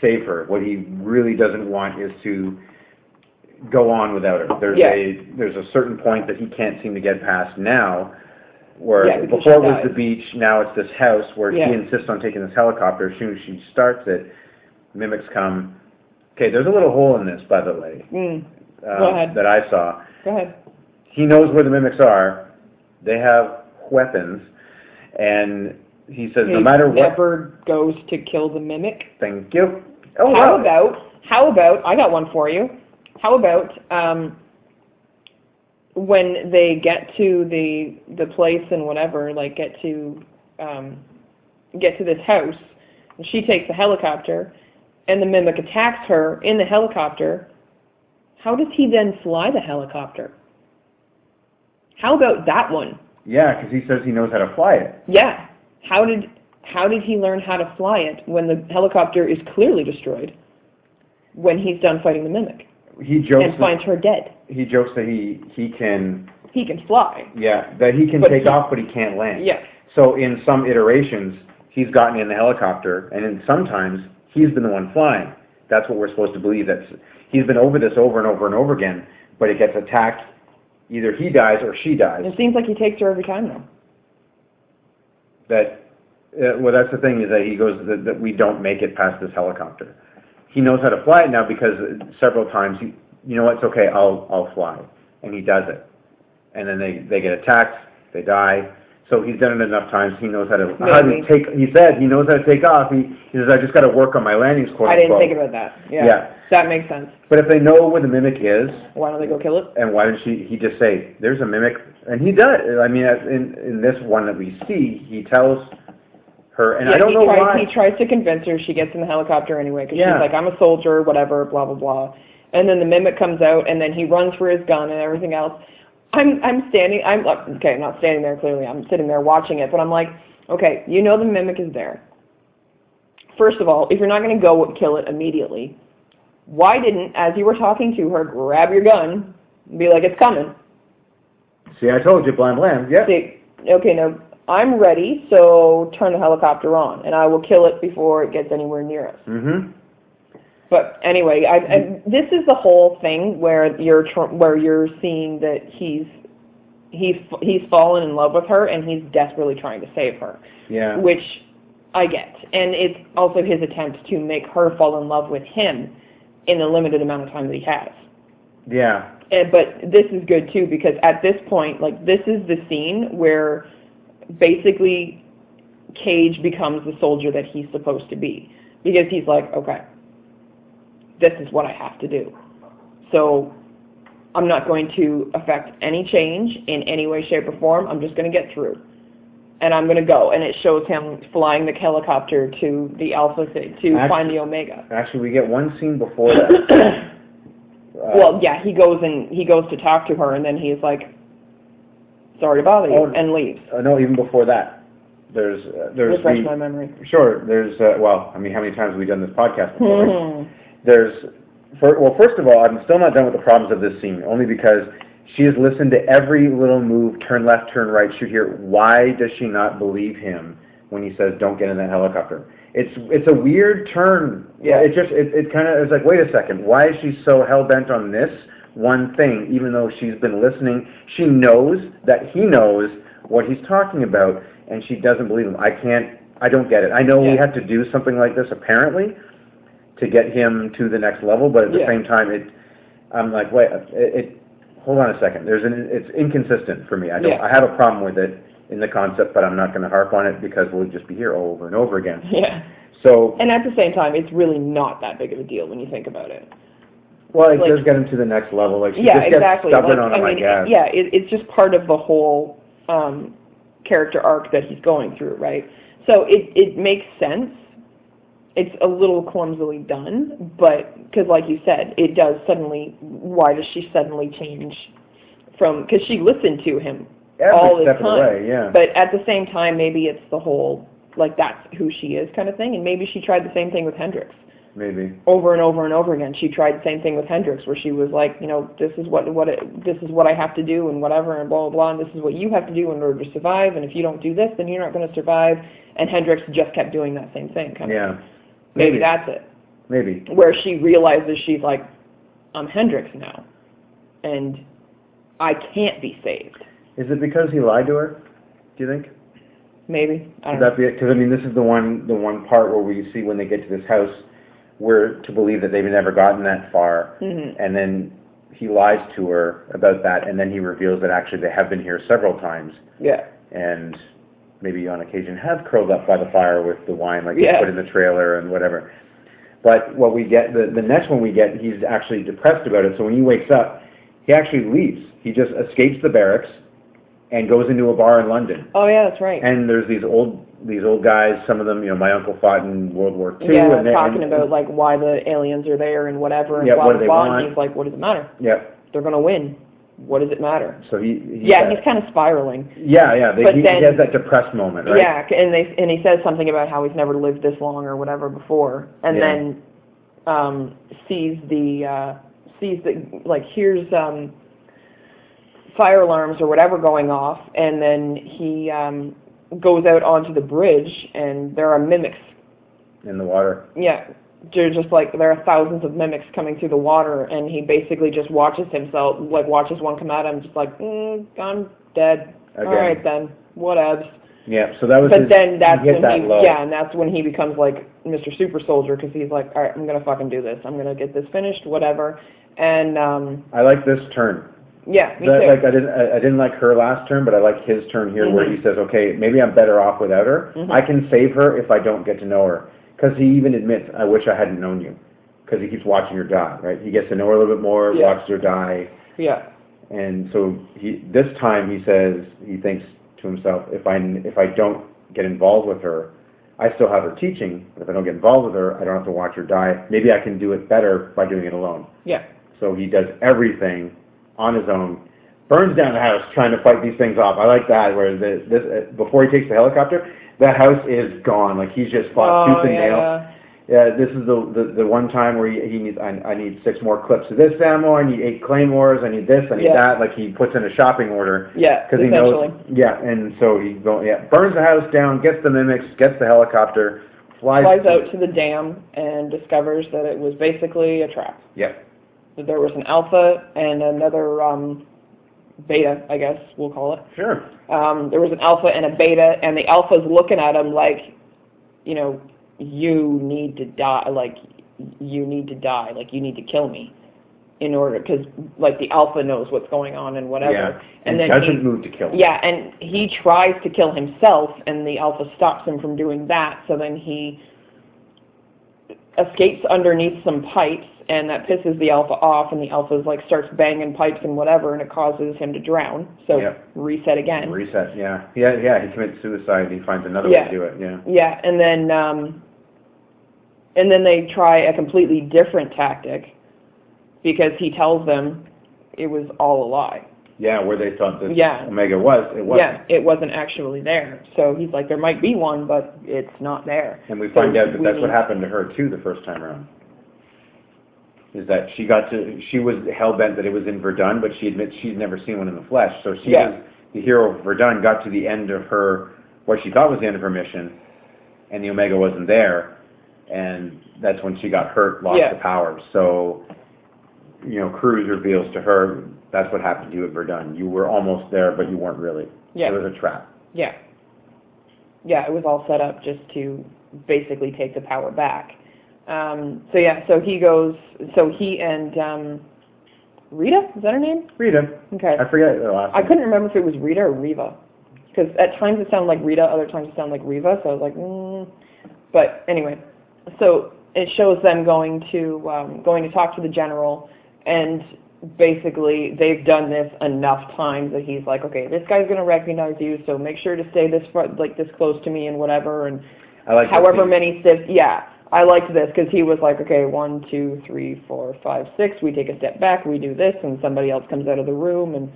save her. What he really doesn't want is to go on without her. There's Yeah. a there's a certain point that he can't seem to get past now. Where Yeah, before it was the beach, now it's this house where Yeah. he insists on taking this helicopter. As soon as she starts it, mimics come. Okay, there's a little hole in this, by the way, mm. that I saw. go ahead He knows where the mimics are. They have weapons, and he says, no He matter what. never goes to kill the mimic Thank you. Oh, how wow. about how about I got one for you. How about um when they get to the the place and whatever, like get to um get to this house, and she takes a helicopter and the mimic attacks her in the helicopter, how does he then fly the helicopter? How about that one? Yeah, because he says he knows how to fly it. Yeah. How did how did he learn how to fly it when the helicopter is clearly destroyed? When he's done fighting the mimic He jokes. and finds her dead. he jokes that he he can He can fly. yeah that he can But take he- off, but he can't land. Yeah. So in some iterations, he's gotten in the helicopter, and in sometimes he's been the one flying. That's what we're supposed to believe. That's he's been over this over and over and over again, but it gets attacked. Either he dies or she dies. It seems like he takes her every time though. that uh, well that's the thing is that he goes that, that we don't make it past this helicopter he knows how to fly it now because several times he you know what it's okay i'll i'll fly and he does it and then they they get attacked they die so he's done it enough times he knows how to how to take he said he knows how to take off he, he says i just got to work on my landings quote I didn't unquote. think about that. Yeah. Yeah. That makes sense. but if they know where the mimic is Why don't they go kill it? and why didn't she he just say there's a mimic and he does. I mean, in in this one that we see, he tells her, and yeah, I don't he know tries, why. He tries to convince her. She gets in the helicopter anyway because Yeah. she's like, "I'm a soldier, whatever, blah blah blah." And then the mimic comes out, and then he runs for his gun and everything else. I'm I'm standing. I'm uh, okay. I'm not standing there clearly. I'm sitting there watching it, but I'm like, okay, you know the mimic is there. First of all, if you're not going to go kill it immediately, why didn't, as you were talking to her, grab your gun, and be like, it's coming. See, I told you, blam blam. Yep. Say, okay, now I'm ready, so turn the helicopter on, and I will kill it before it gets anywhere near us. Mm-hmm. But anyway, I, and this is the whole thing where you're tr- where you're seeing that he's he's he's fallen in love with her and he's desperately trying to save her, Yeah. which I get, and it's also his attempt to make her fall in love with him in the limited amount of time that he has. Yeah. And, but this is good too because at this point, like this is the scene where basically Cage becomes the soldier that he's supposed to be because he's like, okay, this is what I have to do. So I'm not going to affect any change in any way, shape, or form. I'm just going to get through. And I'm going to go. And it shows him flying the helicopter to the Alpha thing to Actu- find the Omega. Actually, we get one scene before that. Uh, well, yeah, he goes and he goes to talk to her, and then he's like, "Sorry to bother you," Oh, and leaves. uh, no, even before that, there's uh, there's Refresh the- my memory. Sure. There's uh, well, I mean, how many times have we done this podcast before? Hmm. There's for, well, first of all, I'm still not done with the problems of this scene, only because she has listened to every little move, turn left, turn right, shoot here. Why does she not believe him when he says, "Don't get in that helicopter"? It's it's a weird turn. Yeah. It just it, it kind of is like, wait a second, why is she so hell bent on this one thing, even though she's been listening? She knows that he knows what he's talking about, and she doesn't believe him. I can't. I don't get it. I know we have to do something like this apparently to get him to the next level, but at the Yeah. same time, it. I'm like, wait, it, it. Hold on a second. There's an. It's inconsistent for me. I don't. Yeah. I have a problem with it in the concept, but I'm not going to harp on it because we'll just be here over and over again. Yeah, So, and at the same time, it's really not that big of a deal when you think about it. Well, it like- does get him to the next level. Like she yeah, just gets exactly. stubborn Like, on I him, I mean, guess. yeah, it, it's just part of the whole um, character arc that he's going through, right? So it it makes sense. It's a little clumsily done, but because, like you said, it does suddenly. Why does she suddenly change from? Because she listened to him Every all the step of the time. way, yeah. But at the same time, maybe it's the whole like that's who she is kind of thing, and maybe she tried the same thing with Hendrix Maybe. over and over and over again. She tried the same thing with Hendrix, where she was like, you know, this is what what it, this is what I have to do, and whatever, and blah blah blah, and this is what you have to do in order to survive, and if you don't do this, then you're not going to survive. And Hendrix just kept doing that same thing. Kind of. Yeah. Maybe that's it, Maybe. where she realizes she's like, I'm Hendrix now, and I can't be saved. Is it because he lied to her? Do you think? Maybe I don't know. that be it? Because I mean, this is the one the one part where we see when they get to this house, we're to believe that they've never gotten that far, Mhm. and then he lies to her about that, and then he reveals that actually they have been here several times, Yeah. and maybe on occasion have curled up by the fire with the wine like Yeah. they put in the trailer and whatever. But what we get, the, the next one we get, he's actually depressed about it. So when he wakes up, he actually leaves. He just escapes the barracks and goes into a bar in London. Oh yeah, that's right. And there's these old these old guys. Some of them, you know, my uncle fought in World War II. yeah, and they, talking and, about like why the aliens are there and whatever and Yeah, blah what do blah they blah. want? And he's like, what does it matter? Yeah. They're gonna win. What does it matter? So he. he yeah, he's kind of spiraling. Yeah, yeah. They, But he, then- he has that depressed moment, right? Yeah, and they and he says something about how he's never lived this long or whatever before, and Yeah. then um, sees the uh, sees the like here's um, fire alarms or whatever going off, and then he um, goes out onto the bridge, and there are mimics. In the water. Yeah, they're just like there are thousands of mimics coming through the water, and he basically just watches himself, like watches one come at him, just like mm, I'm dead. Again. All right then, whatevs. Yeah. So that was. But his, then that's when that he, low. yeah, and that's when he becomes like Mr. Super Soldier because he's like, all right, I'm gonna fucking do this. I'm gonna get this finished, whatever. And um, I like this turn. Yeah, me That, too. like I didn't, I, I didn't like her last turn, but I like his turn here, where Mhm. he says, "Okay, maybe I'm better off without her. Mhm. I can save her if I don't get to know her." Because he even admits, "I wish I hadn't known you," because he keeps watching her die. Right? He gets to know her a little bit more, Yeah. watches her die, yeah, and so he this time he says he thinks to himself, if I if I don't get involved with her, I still have her teaching. But if I don't get involved with her, I don't have to watch her die. Maybe I can do it better by doing it alone. Yeah. So he does everything on his own, burns down the house trying to fight these things off. I like that. Where the, this uh, before he takes the helicopter, the house is gone. Like he's just fought oh, tooth and yeah. nail. Yeah, this is the, the the one time where he, he needs. I, I need six more clips of this ammo. I need eight claymores. I need this. I need Yeah. that. Like he puts in a shopping order Yeah, because he knows. Yeah, and so he go, yeah burns the house down, gets the mimics, gets the helicopter, flies, Flies out to the dam and discovers that it was basically a trap. Yeah, That there was an alpha and another um, beta, I guess we'll call it. sure. Um, there was an alpha and a beta, and the alpha's looking at him like, you know, you need to die. Like, you need to die. Like, you need to kill me. In order, because like the alpha knows what's going on and whatever, Yeah, and and then doesn't he, move to kill. him. Yeah, and he tries to kill himself, and the alpha stops him from doing that. So then he escapes underneath some pipes, and that pisses the alpha off, and the alpha's like starts banging pipes and whatever, and it causes him to drown. So Yeah. reset again. Reset. Yeah, yeah, yeah. He commits suicide. and He finds another way to do it. Yeah. Yeah, and then um, and then they try a completely different tactic because he tells them it was all a lie. Yeah, where they thought that Yeah. Omega was, it wasn't. Yeah, it wasn't actually there. So he's like, there might be one, but it's not there. And we So find out that we that's what happened to her too the first time around. Is that she got to she was hell bent that it was in Verdun, but she admits she's never seen one in the flesh. So she Yeah. was the hero of Verdun got to the end of her what she thought was the end of her mission, and the Omega wasn't there, and that's when she got hurt, lost Yeah. the power. So you know, Cruise reveals to her that's what happened to you at Verdun. You were almost there, but you weren't really. Yeah. It was a trap. Yeah. Yeah, it was all set up just to basically take the power back. Um, so yeah, so he goes, so he and um, Rita, is that her name? Rita, Okay. I forget the last. I name. couldn't remember if it was Rita or Riva, because at times it sounded like Rita, other times it sounded like Riva. So I was like, mm. but anyway, so it shows them going to um, going to talk to the general, and basically they've done this enough times that he's like, okay, this guy's gonna recognize you, so make sure to stay this far, like this close to me and whatever, and I like however many steps. Yeah, I liked this because he was like, okay, one, two, three, four, five, six. We take a step back, we do this, and somebody else comes out of the room, and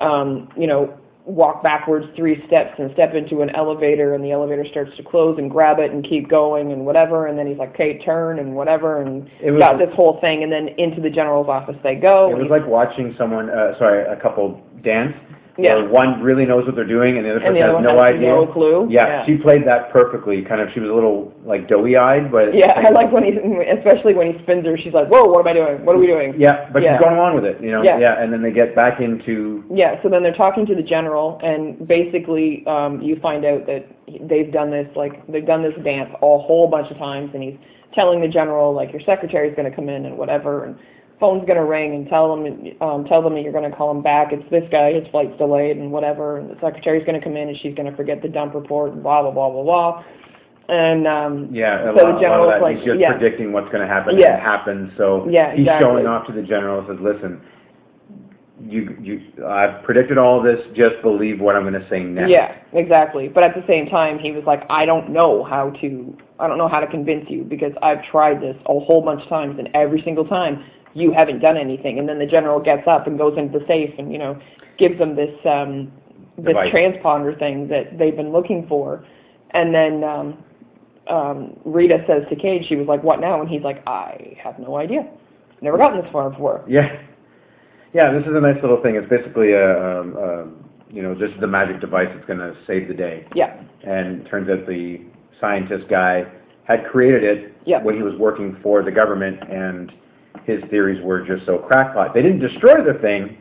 um, you know, walk backwards three steps and step into an elevator, and the elevator starts to close, and grab it and keep going and whatever, and then he's like, okay, turn and whatever, and It was- got this whole thing, and then into the general's office they go. It was like watching someone, uh, sorry, a couple dance. Yeah. Where one really knows what they're doing and the other and person the other has no has idea. no clue. Yeah, she played that perfectly. Kind of, she was a little like doughy-eyed, but Yeah, I like when he, especially when he spins her. She's like, "Whoa, what am I doing? What are we doing?" Yeah, but Yeah. she's going along with it, you know. Yeah. and then they get back into Yeah, so then they're talking to the general, and basically, um, you find out that they've done this, like, they've done this dance a whole bunch of times, and he's telling the general, like, your secretary's going to come in and whatever, and phone's going to ring and tell them, um, tell them that you're going to call him back. It's this guy, his flight's delayed and whatever, and the secretary's going to come in and she's going to forget the dump report and blah blah blah blah blah. And um, yeah. A So lot, the general's of that, like, he's just yeah. predicting what's going to happen. Yeah. and it happens. So Yeah, he's exactly. showing off to the general. and Says, listen. You, you, I've predicted all this. Just believe what I'm going to say next. Yeah, exactly. But at the same time, he was like, I don't know how to, I don't know how to convince you because I've tried this a whole bunch of times, and every single time you haven't done anything. And then the general gets up and goes into the safe and you know gives them this um, this Device. transponder thing that they've been looking for. And then um, um, Rita says to Cage, she was like, "What now?" And he's like, "I have no idea. Never gotten this far before." Yeah. Yeah, this is a nice little thing. It's basically a, um, um, you know, this is the magic device that's going to save the day. Yeah, And it turns out the scientist guy had created it Yeah. when he was working for the government, and his theories were just so crackpot. They didn't destroy the thing.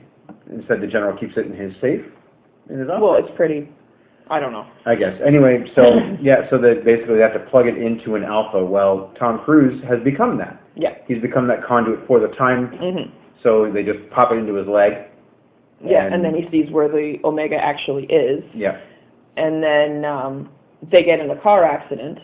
Instead, the general keeps it in his safe, in his office. well, it's pretty. I don't know. I guess. Anyway, so yeah, so that basically they have to plug it into an alpha. Well, Tom Cruise has become that. Yeah. He's become that conduit for the time. Mhm. So they just pop it into his leg. Yeah, and then he sees where the Omega actually is. Yeah. and then um, they get in a car accident,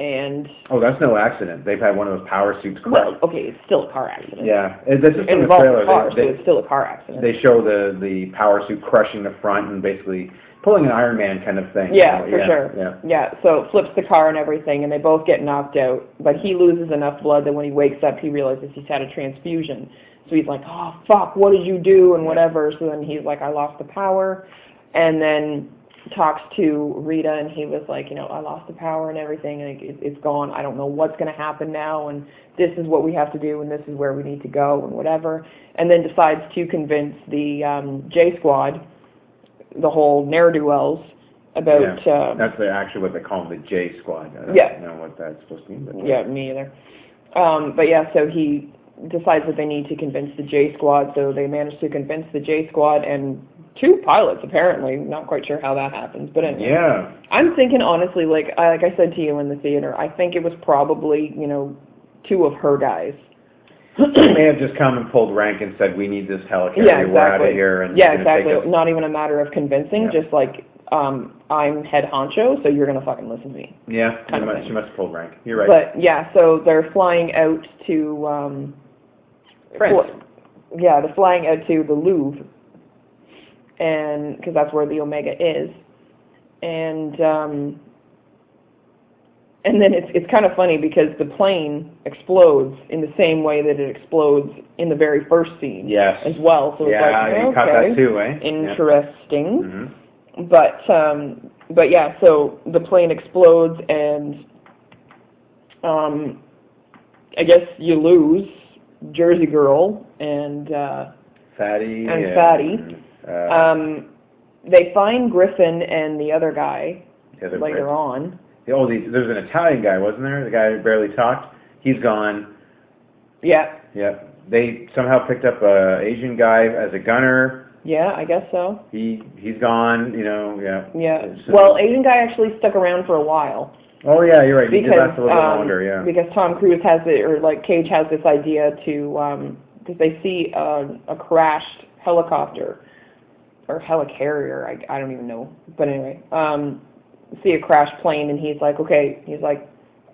and Oh, that's no accident. They've had one of those power suits well, crash. okay, it's still a car accident. Yeah, it, this is It from the involves trailer. a car, They, it's still a car accident. they, they show the the power suit crushing the front and basically pulling an Iron Man kind of thing. Yeah, You know, for sure. Yeah. Yeah, so it flips the car and everything, and they both get knocked out. But he loses enough blood that when he wakes up, he realizes he's had a transfusion. So he's like, "Oh fuck, what did you do?" and whatever. So then he's like, "I lost the power," and then talks to Rita, and he was like, "You know, I lost the power and everything, and it, it's gone. I don't know what's going to happen now, and this is what we have to do, and this is where we need to go, and whatever." And then decides to convince the um, J Squad, the whole ne'er do wells, about. Yeah. Uh, That's the, actually what they call them, the J Squad. I don't Yeah. know what that's supposed to mean. But Yeah, me either. Um, but yeah, so he decides that they need to convince the J Squad, so they manage to convince the J Squad and two pilots apparently. Not quite sure how that happens, but anyway. Yeah. I'm thinking honestly, like I like I said to you in the theater, I think it was probably you know two of her guys. They may have just come and pulled rank and said, "We need this helicarrier. yeah, We're out exactly. of here." And yeah, exactly. Not even a matter of convincing, Yeah. just like um, I'm head honcho, so you're gonna fucking listen to me. Yeah, she must, she must have pulled rank. You're right. But yeah, so they're flying out to um France. fl- yeah, they're flying out to the Louvre, and because that's where the Omega is, and um, and then it's it's kind of funny because the plane explodes in the same way that it explodes in the very first scene yes. as well. So it's yeah, like you okay, caught that too, eh? interesting hmm but um but yeah so the plane explodes and um i guess you lose jersey girl and uh Fatty. And yeah, Fatty. Uh, um they find griffin and the other guy the other later Brit. on Oh, the, there's an Italian guy, wasn't there? The guy who barely talked. He's gone. yeah Yeah. They somehow picked up a Asian guy as a gunner. yeah i guess so He he's gone. You know. Yeah. yeah So- well asian guy actually stuck around for a while Oh yeah, you're right. He did because a little bit um, longer. Yeah. because Tom Cruise has it, or like Cage has this idea to um because they see a, a crashed helicopter or helicarrier, I I don't even know, but anyway, um see a crashed plane and he's like, okay, he's like,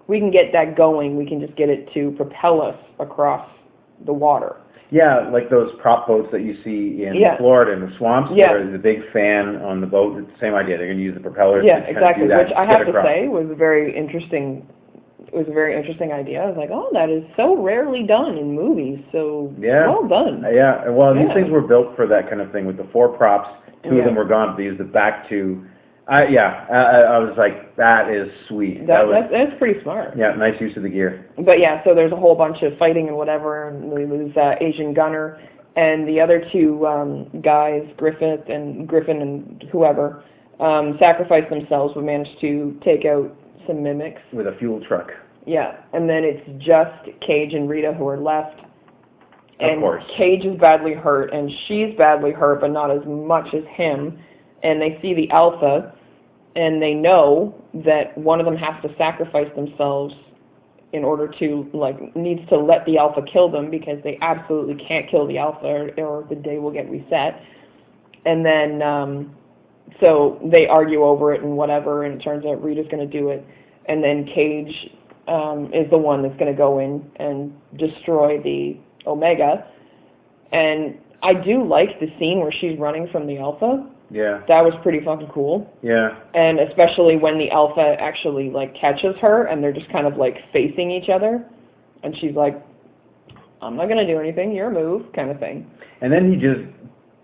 we can get that going, we can just get it to propel us across the water. Yeah, like those prop boats that you see in Yeah. Florida in the swamps. Yeah. Where the big fan on the boat. It's the same idea. They're going to use the propellers. Yeah, exactly. Which I have to across. say was a very interesting. It was a very interesting idea. I was like, oh, that is so rarely done in movies. So Yeah. well done. Uh, yeah. Well, these things were built for that kind of thing with the four props. Two Yeah. of them were gone. But they used the back two. I yeah. I, I- was like, that is sweet. That, was that's, that's pretty smart. yeah, nice use of the gear. But yeah, so there's a whole bunch of fighting and whatever, and we lose uh, Asian Gunner, and the other two um, guys, Griffith and Griffin and whoever, um, sacrifice themselves, but manage to take out some mimics. with a fuel truck. Yeah, and then it's just Cage and Rita who are left. And course. Cage is badly hurt, and she's badly hurt, but not as much as him. And they see the Alpha, and they know that one of them has to sacrifice themselves in order to like needs to let the Alpha kill them because they absolutely can't kill the Alpha, or, or the day will get reset. And then um, so they argue over it and whatever, and it turns out Rita's going to do it, and then Cage um, is the one that's going to go in and destroy the Omega. And I do like the scene where she's running from the Alpha. Yeah. That was pretty fucking cool. Yeah. And especially when the Alpha actually like catches her and they're just kind of like facing each other, and she's like, "I'm not going to do anything. Your move," kind of thing. And then he just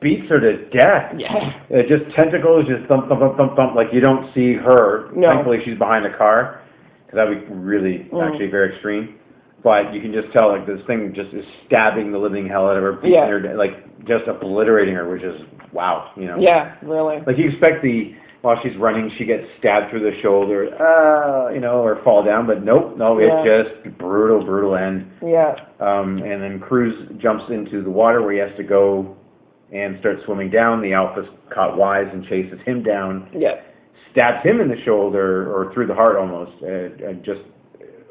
beats her to death. Yeah. It just tentacles, just thump, thump, thump, thump, thump. Like you don't see her. No. Thankfully, she's behind the car, because that would be really, Mm. actually, very extreme. But you can just tell, like this thing just is stabbing the living hell out of her, beating Yeah. her, like just obliterating her, which is wow. You know. Yeah, really. Like you expect the while she's running, she gets stabbed through the shoulder, uh, you know, or fall down, but nope, no, it's just brutal, brutal end. Yeah. Um, and then Cruise jumps into the water where he has to go and starts swimming down. The Alpha's caught wise and chases him down, Yeah. stabs him in the shoulder or through the heart almost, uh, and just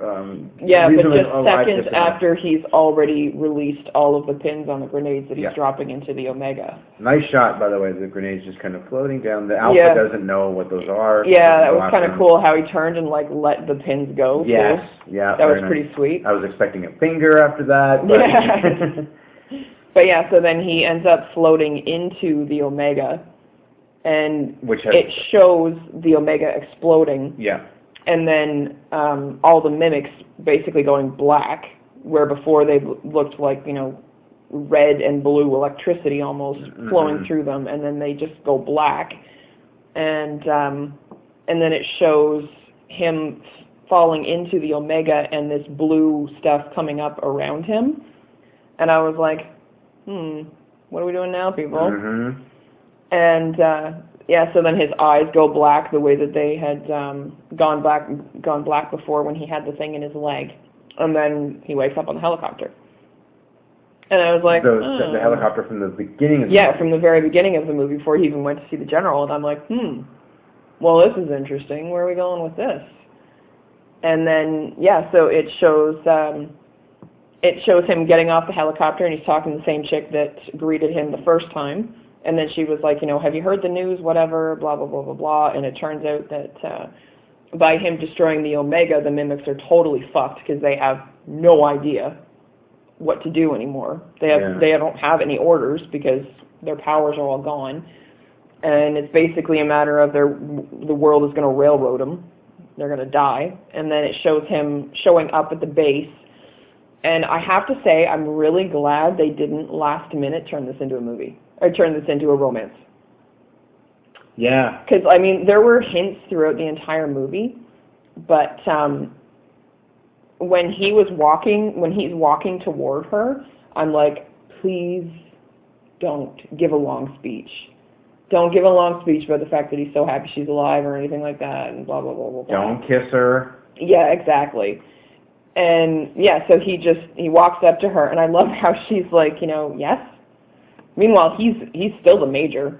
Um, Yeah, but just seconds after he's already released all of the pins on the grenades that he's Yeah. dropping into the Omega. Nice shot, by the way. The grenades just kind of floating down. The Alpha Yeah. doesn't know what those are. Yeah, that was kind of cool how he turned and like let the pins go. Yes, too. yeah. that was nice. pretty sweet. I was expecting a finger after that. But Yeah. But yeah, so then he ends up floating into the Omega, and Which has, it shows the Omega exploding, yeah, and then um, all the mimics basically going black, where before they looked like you know red and blue electricity almost flowing Mhm. through them, and then they just go black, and um, and then it shows him falling into the Omega and this blue stuff coming up around him, and I was like, hmm, what are we doing now, people? hmm and uh yeah so then his eyes go black the way that they had um gone black gone black before when he had the thing in his leg. And then he wakes up on the helicopter. And i was like the, the, oh. the helicopter from the beginning of the yeah from the very beginning of the movie before he even went to see the general. And i'm like hmm. Well this is interesting. Where are we going with this? And then yeah so it shows um it shows him getting off the helicopter and he's talking to the same chick that greeted him the first time. And then she was like you know have you heard the news? Whatever blah blah blah blah blah. And it turns out that uh by him destroying the omega the mimics are totally fucked because they have no idea what to do anymore. They have Yeah. they don't have any orders because their powers are all gone. And it's basically a matter of their the world is going to railroad them they're going to die. And then it shows him showing up at the base and I have to say, I'm really glad they didn't last minute turn this into a movie or turn this into a romance. yeah, Because I mean, there were hints throughout the entire movie, but um, when he was walking, when he's walking toward her, I'm like, please don't give a long speech. Don't give a long speech about the fact that he's so happy she's alive or anything like that, and blah blah blah blah blah. don't kiss her. Yeah, exactly. And yeah, so he just he walks up to her, and I love how she's like, you know, yes. Meanwhile, he's he's still the major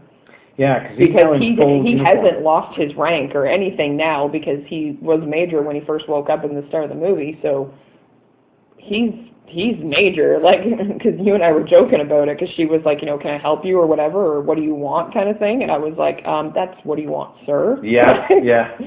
Yeah, cause he's because he he uniform. hasn't lost his rank or anything now because he was major when he first woke up in the start of the movie. So he's he's major. Like because you and I were joking about it because she was like, you know, can I help you or whatever or what do you want kind of thing, and I was like, um, that's what do you want, sir? Yeah, yeah.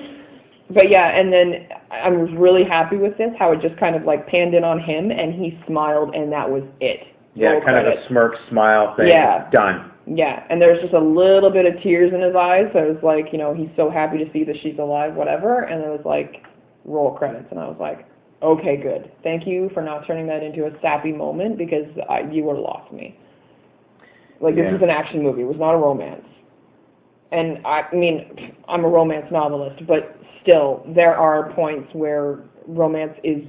But yeah, and then I was really happy with this, how it just kind of like panned in on him and he smiled and that was it. Yeah, kind of a smirk smile thing. Yeah. Done. Yeah, and there's just a little bit of tears in his eyes. So I was like, you know, he's so happy to see that she's alive, whatever. And it was like, roll credits. And I was like, okay, good. Thank you for not turning that into a sappy moment because I, you would have lost me. Like, this Yeah. is an action movie. It was not a romance. And I, I mean, I'm a romance novelist, but still, there are points where romance is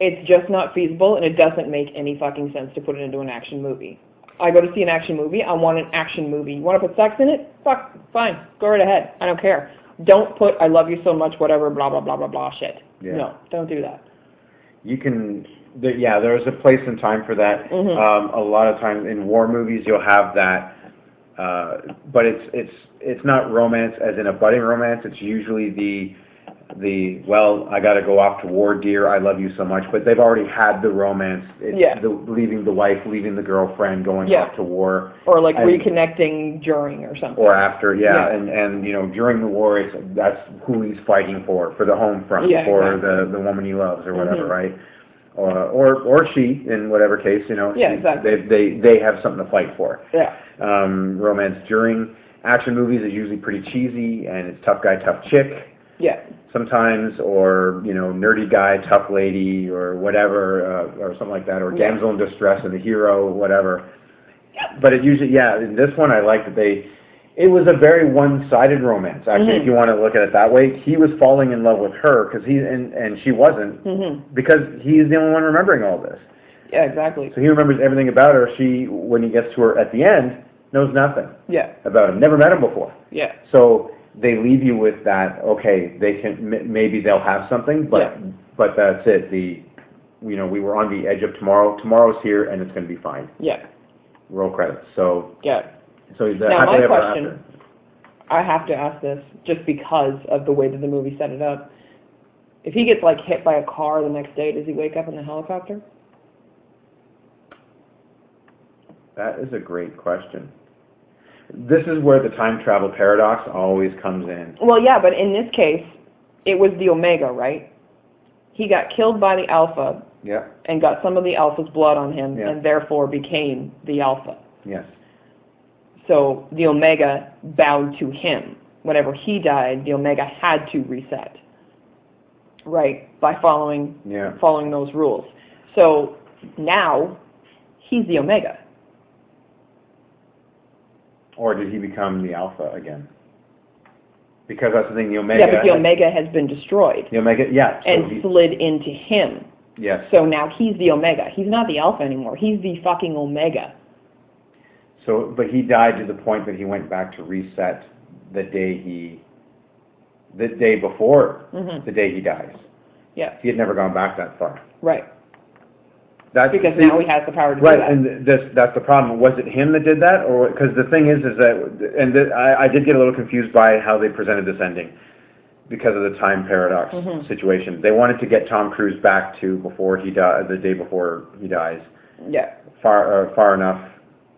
it's just not feasible and it doesn't make any fucking sense to put it into an action movie. I go to see an action movie, I want an action movie. You want to put sex in it? Fuck, fine. Go right ahead. I don't care. Don't put I love you so much, whatever, blah, blah, blah, blah, blah shit. Yeah. No, don't do that. You can, there, yeah, there's a place and time for that. Mhm. Um, a lot of times in war movies, you'll have that, uh, but it's it's it's not romance as in a budding romance. It's usually the the well, I got to go off to war, dear. I love you so much. But they've already had the romance. It's Yeah. the leaving the wife, leaving the girlfriend, going Yeah. off to war, Or like And- reconnecting during or something. or after. Yeah, Yeah. and and you know during the war, it's that's who he's fighting for, for the home front, Yeah, for exactly. the the woman he loves, or whatever, Mhm. right? Or or or she, in whatever case, you know. Yeah, she- exactly. They they they have something to fight for. yeah. Um, romance during action movies is usually pretty cheesy, and it's tough guy, tough chick Yeah. sometimes, or you know, nerdy guy, tough lady, or whatever, uh, or something like that, or Yeah. damsel in distress and the hero, whatever. yeah. But it usually, yeah, in this one, I like that they. It was a very one-sided romance, actually. Mhm. If you want to look at it that way, he was falling in love with her because he and and she wasn't Mhm. because he's the only one remembering all this. Yeah, exactly. So he remembers everything about her. She, when he gets to her at the end, knows nothing Yeah. about him. Never met him before. Yeah. So they leave you with that. Okay, they can m- maybe they'll have something, but Yeah. but that's it. The you know we were on the edge of tomorrow. Tomorrow's here, and it's going to be fine. Yeah. Roll credits. So Yeah. So the Now, happily my ever question- after. I have to ask this just because of the way that the movie set it up. If he gets like hit by a car the next day, does he wake up in the helicopter? That is a great question. This is where the time travel paradox always comes in. Well, yeah, but in this case, it was the Omega, right? He got killed by the Alpha Yeah. and got some of the Alpha's blood on him, Yeah. and therefore became the Alpha. Yes. So the Omega bowed to him. Whenever he died, the Omega had to reset. Right, by following Yeah. following those rules. So now he's the Omega. Or did he become the alpha again? Because that's the thing. The omega. yeah, but the Omega has been destroyed The omega. Yeah. So and he, slid into him. yes. So now he's the Omega. He's not the Alpha anymore. He's the fucking Omega. So, but he died to the point that he went back to reset the day he, the day before hmm the day he dies. Yeah, He had never gone back that far. right. That's Because now he has the power to Right, do that. Right, and this, that's the problem. Was it him that did that, or because the thing is, is that, and th- I, I did get a little confused by how they presented this ending because of the time paradox Mhm. situation. They wanted to get Tom Cruise back to before he died, the day before he dies, yeah. far uh, far enough.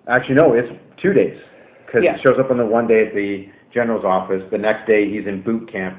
Actually, no, it's two days because Yeah. it shows up on the one day at the general's office. The next day he's in boot camp.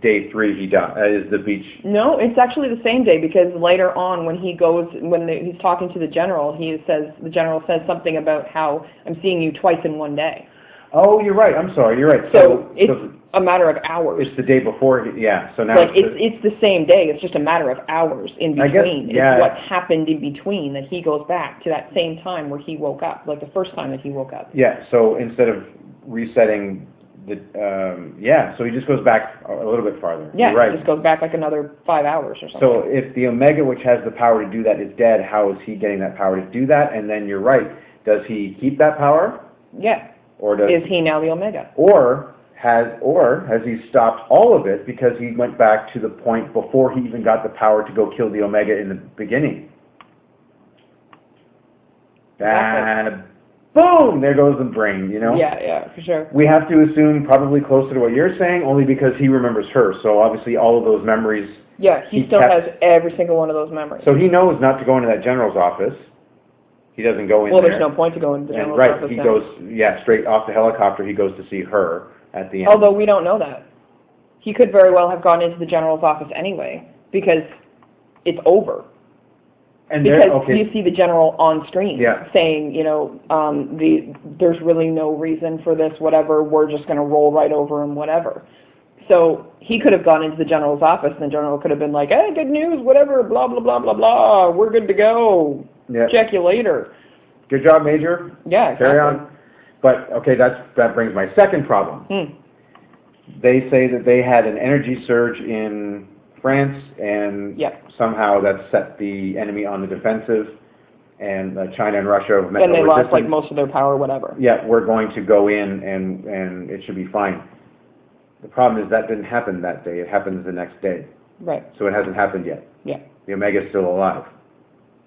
Day three he dies. Uh, is the beach. No, it's actually the same day because later on when he goes, when the, he's talking to the general, he says, the general says something about how I'm seeing you twice in one day. Oh, you're right. I'm sorry. You're right. So it's a matter of hours. it's the day before. Yeah. So now like it's it's it's the same day. It's just a matter of hours in I guess- between. yeah. It's what happened in between that he goes back to that same time where he woke up, like the first time that he woke up. Yeah, so instead of resetting the, um, yeah, so he just goes back a little bit farther. Yeah, You're right. it just goes back like another five hours or something. So if the Omega, which has the power to do that, is dead, how is he getting that power to do that? And then you're right, does he keep that power, yeah, or does, is he now the Omega? or has, or has he stopped all of it because he went back to the point before he even got the power to go kill the Omega in the beginning? Exactly. Ah, boom! There goes the brain. You know. Yeah, yeah, for sure. We have to assume probably closer to what you're saying, only because he remembers her. So obviously, all of those memories. Yeah, he, He still kept- has every single one of those memories. So he knows not to go into that general's office. He doesn't go in well, there. there's no point to go into the and general's right, office he now. goes yeah straight off the helicopter. He goes to see her at the end. Although we don't know that. He could very well have gone into the general's office anyway because it's over. and there, Because okay, you see the general on screen Yeah. saying, you know, um, the there's really no reason for this, whatever. We're just going to roll right over him, whatever. So he could have gone into the general's office, and the general could have been like, "Hey, good news, whatever, blah blah blah blah blah. We're good to go. Yeah. Check you later." Good job, Major. Yeah, exactly. Carry on. But okay, that's that brings my second problem. Hmm. They say that they had an energy surge in France, and Yep. somehow that set the enemy on the defensive, and uh, China and Russia have met And they lost like most of their power, whatever. yeah, we're going to go in and and it should be fine. The problem is that didn't happen that day. It happens the next day, Right. so it hasn't happened yet. Yeah. The Omega's still alive.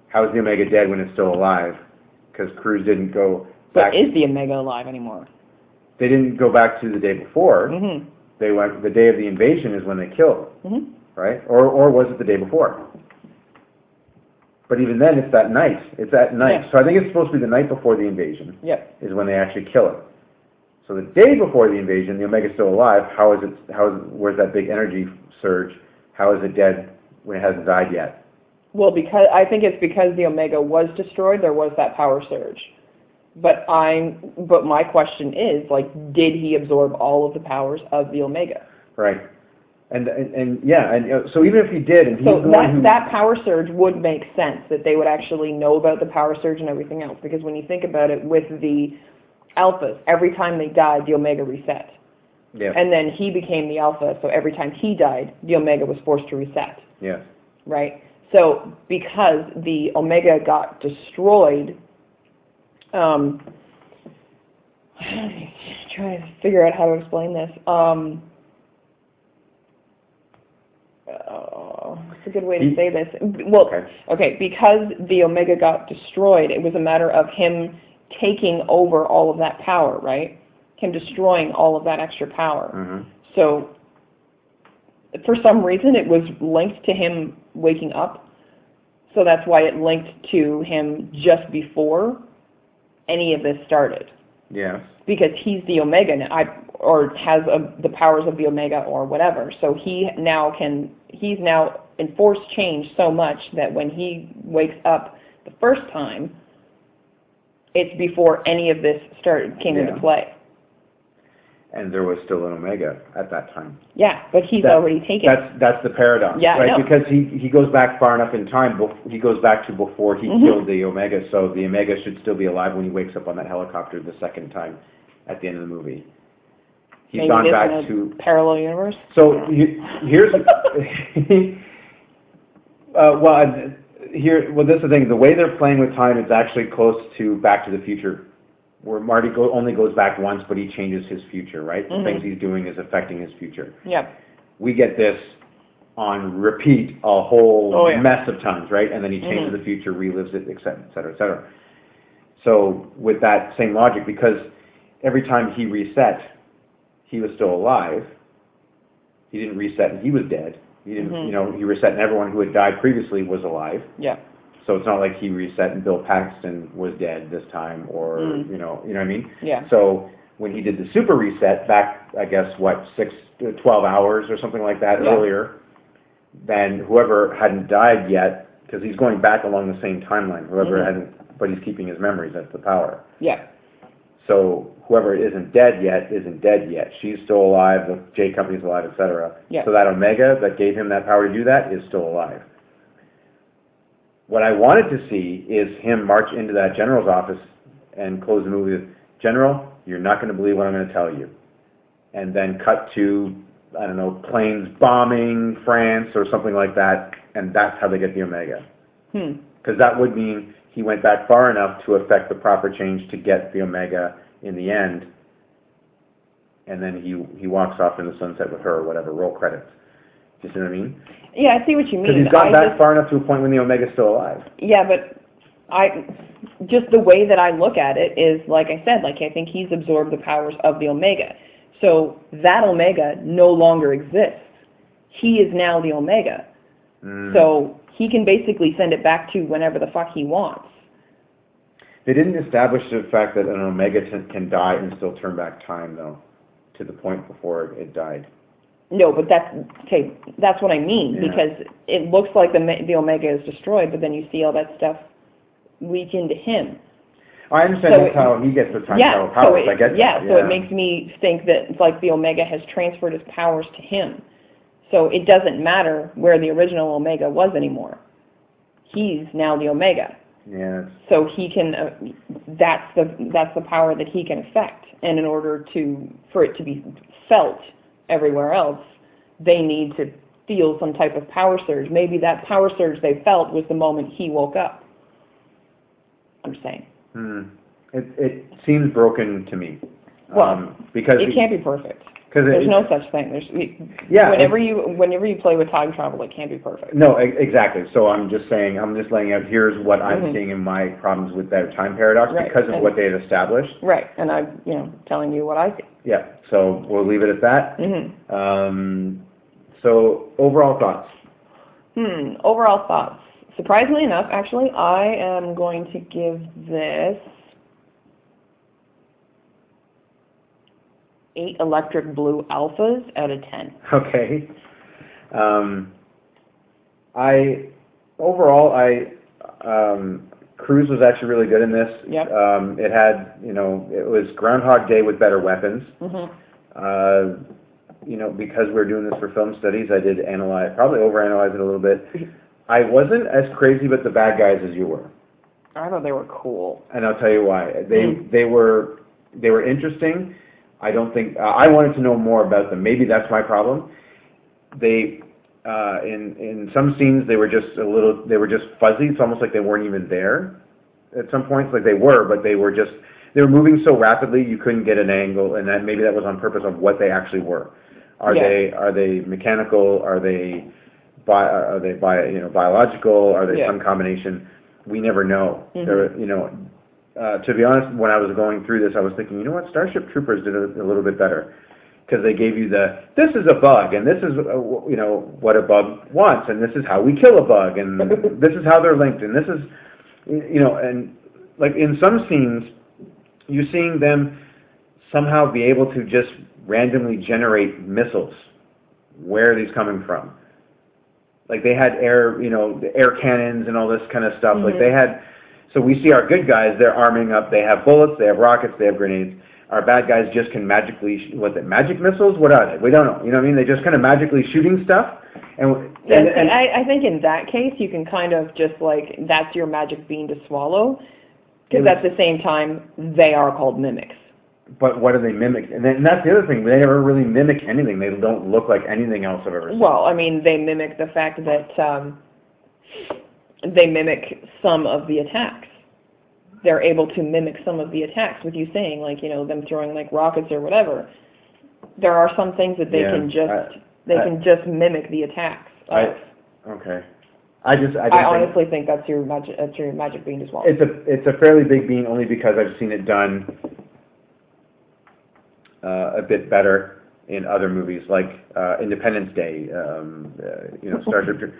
How is the Omega dead when it's still alive? Because Cruise didn't go back. But is the Omega alive anymore? they didn't go back to the day before. Mhm. They went. The day of the invasion is when they killed, Mhm. right? Or or was it the day before? But even then, it's that night. It's at night. Yeah. So I think it's supposed to be the night before the invasion Yep. is when they actually kill it. So the day before the invasion, the Omega's still alive. How is it? How is? Where's that big energy surge? How is it dead when it hasn't died yet? Well, because I think it's because the Omega was destroyed, there was that power surge. But I'm, but my question is, like, did he absorb all of the powers of the Omega? Right. And and, and yeah, and uh, so even if he did, and So that who, that power surge would make sense that they would actually know about the power surge and everything else. Because when you think about it, with the alphas, every time they died, the Omega reset, yeah, and then he became the alpha. So every time he died, the Omega was forced to reset. yes, right? So because the Omega got destroyed, um, I'm trying to figure out how to explain this. Um, uh, what's a good way to say this? Well, Okay. because the Omega got destroyed, it was a matter of him taking over all of that power, right? Him destroying all of that extra power. hmm So for some reason it was linked to him waking up. So that's why it linked to him just before any of this started. Yes. Because he's the Omega now, I, or has a, the powers of the Omega or whatever. So he now can, he's now enforced change so much that when he wakes up the first time, it's before any of this started came Yeah. into play. And there was still an Omega at that time. Yeah, but he's That- already taken. That's that's the paradox, Yeah, right? Because he he goes back far enough in time. He goes back to before he Mhm. killed the Omega, so the Omega should still be alive when he wakes up on that helicopter the second time at the end of the movie. He's Maybe gone back to parallel universe. so he- here's uh, well here well this is the thing the way they're playing with time is actually close to Back to the Future, where Marty go, only goes back once, but he changes his future. Right, the Mhm. things he's doing is affecting his future Yeah. we get this on repeat a whole Oh, yeah. mess of times, right? And then he changes Mhm. the future, relives it, et cetera, et cetera, et cetera. So with that same logic, because every time he reset, he was still alive. He didn't reset and he was dead. He didn't, Mhm. you know, he reset and everyone who had died previously was alive. Yeah. So it's not like he reset and Bill Paxton was dead this time, or Mm. you know, you know what I mean? Yeah. So when he did the super reset back, I guess what six, to twelve hours or something like that Yeah. earlier, then whoever hadn't died yet, because he's going back along the same timeline. Whoever Mhm. hadn't, but he's keeping his memories. That's the power. Yeah. So whoever isn't dead yet isn't dead yet. She's still alive. The J Company's alive, etc. Yeah. So that Omega that gave him that power to do that is still alive. What I wanted to see is him march into that general's office and close the movie with, General, you're not going to believe what I'm going to tell you. And then cut to, I don't know, planes bombing France or something like that, and that's how they get the Omega. Hmm. Because that would mean he went back far enough to affect the proper change to get the Omega in the end, and then he he walks off in the sunset with her or whatever. Roll credits. Do you see what I mean? Yeah, I see what you Because mean. he's gone I back just- far enough to a point when the Omega's still alive. Yeah, but I just the way that I look at it is like I said, like I think he's absorbed the powers of the Omega. So that Omega no longer exists. He is now the Omega. Mm. So he can basically send it back to whenever the fuck he wants. they didn't establish the fact that an Omega can, can die and still turn back time, though, to the point before it died. No, but that's okay. That's what I mean Yeah. because it looks like the me- the Omega is destroyed, but then you see all that stuff leak into him. I understand So that's it- how he gets the time yeah, travel so powers. it, I get yeah, that. so it makes me think that it's like the Omega has transferred his powers to him. So it doesn't matter where the original Omega was anymore. He's now the Omega. Yeah, it's, So he can uh, that's the that's the power that he can affect. And in order to for it to be felt everywhere else, they need to feel some type of power surge. Maybe that power surge they felt was the moment he woke up. I'm saying. hmm. It it seems broken to me. Well, um, because It can't be perfect. Because There's no such thing. There's Yeah, Whenever you whenever you play with time travel, it can't be perfect. No, exactly. So I'm just saying, I'm just laying out, here's what I'm Mhm. seeing in my problems with that time paradox Right, because of and- what they had established. Right, and I'm you know telling you what I see. Yeah, so we'll leave it at that. hmm Um, so overall thoughts. Hmm. Overall thoughts. Surprisingly enough, actually, I am going to give this eight electric blue alphas out of ten. Okay. Um, I, overall, I, um, Cruise was actually really good in this. Yep. Um, it had, you know, it was Groundhog Day with better weapons. Mm-hmm. Uh, you know, because we're doing this for film studies, I did analyze, probably overanalyze it a little bit. I wasn't as crazy about the bad guys as you were, I thought they were cool. and I'll tell you why. They Mm. they were they were interesting. I don't think uh, I wanted to know more about them. Maybe that's my problem. They uh, in in some scenes they were just a little they were just fuzzy. It's almost like they weren't even there at some points. Like they were, but they were just they were moving so rapidly you couldn't get an angle, and that maybe that was on purpose of what they actually were. Are Yeah. they are they mechanical? Are they bi- are they bi- you know biological? Are they Yeah. some combination? We never know. Mhm. There, you know, uh, to be honest, when I was going through this, I was thinking, you know what, Starship Troopers did it a little bit better because they gave you the this is a bug and this is uh, you know what a bug wants and this is how we kill a bug and this is how they're linked and this is you know and like in some scenes you're seeing them somehow be able to just randomly generate missiles. Where are these coming from? Like they had air you know the air cannons and all this kind of stuff. Like Mhm. they had so we see our good guys they're arming up they have bullets they have rockets they have grenades our bad guys just can magically sh- what the magic missiles? What are they? We don't know. You know what i mean? They're just kind of magically shooting stuff. And and, and I, I think in that case you can kind of just like that's your magic bean to swallow, because at the same time they are called mimics. but what do they mimic and, then, and that's the other thing. They never really mimic anything. They don't look like anything else i've ever seen. Well, I mean they mimic the fact that um, they mimic some of the attacks. They're able to mimic some of the attacks with you saying like you know them throwing like rockets or whatever. There are some things that they Yeah, can just I- they I- can just mimic the attacks. I- okay i just i, I, don't think- honestly think that's your magic that's your magic bean to swallow. It's a it's a fairly big bean only because I've seen it done uh, a bit better in other movies like uh, Independence Day, um, uh, you know, Star Trek.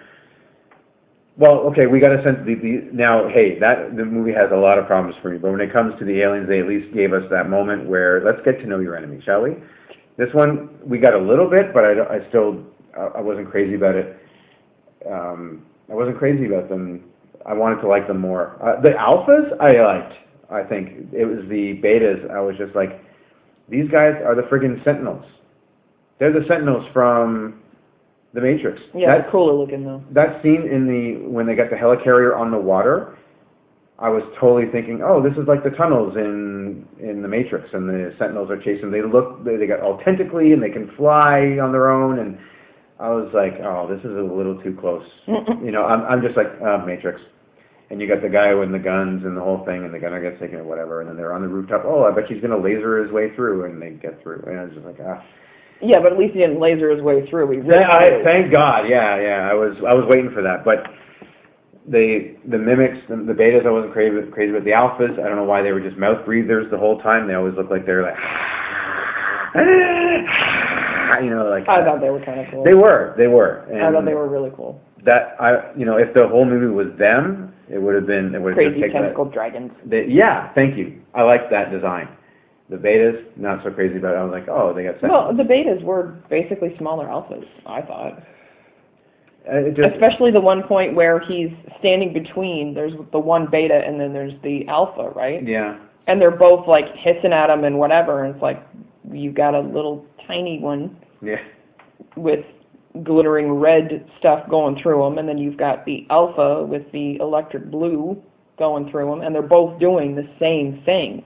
Well, okay, we got to sense the, the now. Hey, that the movie has a lot of problems for me, but when it comes to the aliens, they at least gave us that moment where let's get to know your enemy, shall we? This one we got a little bit, but I, I still I I wasn't crazy about it. Um, I wasn't crazy about them. I wanted to like them more. Uh, the alphas I liked. I think it was the betas. I was just like, these guys are the friggin' sentinels. They're the sentinels from the Matrix. yeah, That- cooler looking though. that scene in the when they got the helicarrier on the water, I was totally thinking, oh, this is like the tunnels in in the Matrix, and the Sentinels are chasing. They look, they, they got all tentacly, and they can fly on their own, and I was like, oh, this is a little too close. you know, I'm I'm just like uh, Matrix. And you got the guy with the guns and the whole thing, and the gunner gets taken or whatever, and then they're on the rooftop. Oh, I bet she's gonna laser his way through, and they get through. And I was just like, ah. Yeah, but at least he didn't laser his way through. He Yeah, I, thank God. Yeah, yeah. I was I was waiting for that, but the the mimics, the, the betas, I wasn't crazy with, crazy with the alphas. I don't know why they were just mouth breathers the whole time. They always looked like they're like, you know, like I thought they were kind of cool. they were, they were. And I thought they were really cool. That I, you know, if the whole movie was them, it would have been it would have Crazy just taken tentacle dragons. They, yeah, thank you. I like that design. The betas, not so crazy about it. I was like, oh, they got Well, the betas were basically smaller alphas, I thought. Uh, just, Especially the one point where he's standing between, there's the one beta and then there's the alpha, right? yeah. And they're both like hissing at him and whatever, and it's like, you got a little tiny one Yeah. with glittering red stuff going through them, and then you've got the alpha with the electric blue going through them, and they're both doing the same thing.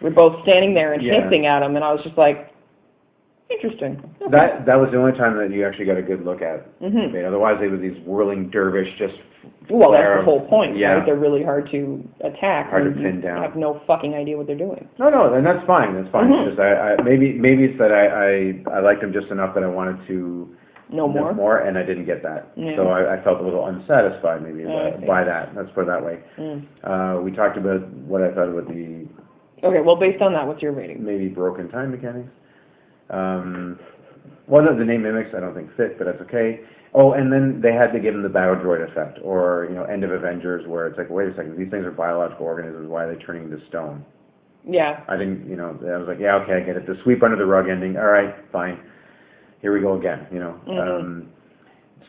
We're both standing there and Yeah. hissing at them, and I was just like, interesting. That that was the only time that you actually got a good look at. hmm it. Otherwise, they were these whirling dervish, just Well, that's the whole point, Yeah. right? They're really hard to attack. Hard to when pin down. have no fucking idea what they're doing. No, no, and that's fine. That's fine. Mhm. It's Just I, I maybe maybe it's that I, I I liked them just enough that I wanted to No know more? more, and I didn't get that. Yeah. So I, I felt a little unsatisfied maybe Oh, I by, see. by that. Let's put it that way. Mm. Uh, we talked about what I thought about the Okay, well, based on that, what's your rating? maybe broken time mechanics. Um, well, the name mimics I don't think fit, but that's okay. Oh, and then they had to give him the battle droid effect, or you know, End of Avengers, where it's like, wait a second, these things are biological organisms. Why are they turning into stone? Yeah. I didn't, you know, I was like, yeah, okay, I get it. The sweep under the rug ending. All right, fine. Here we go again. You know. Mhm. Um,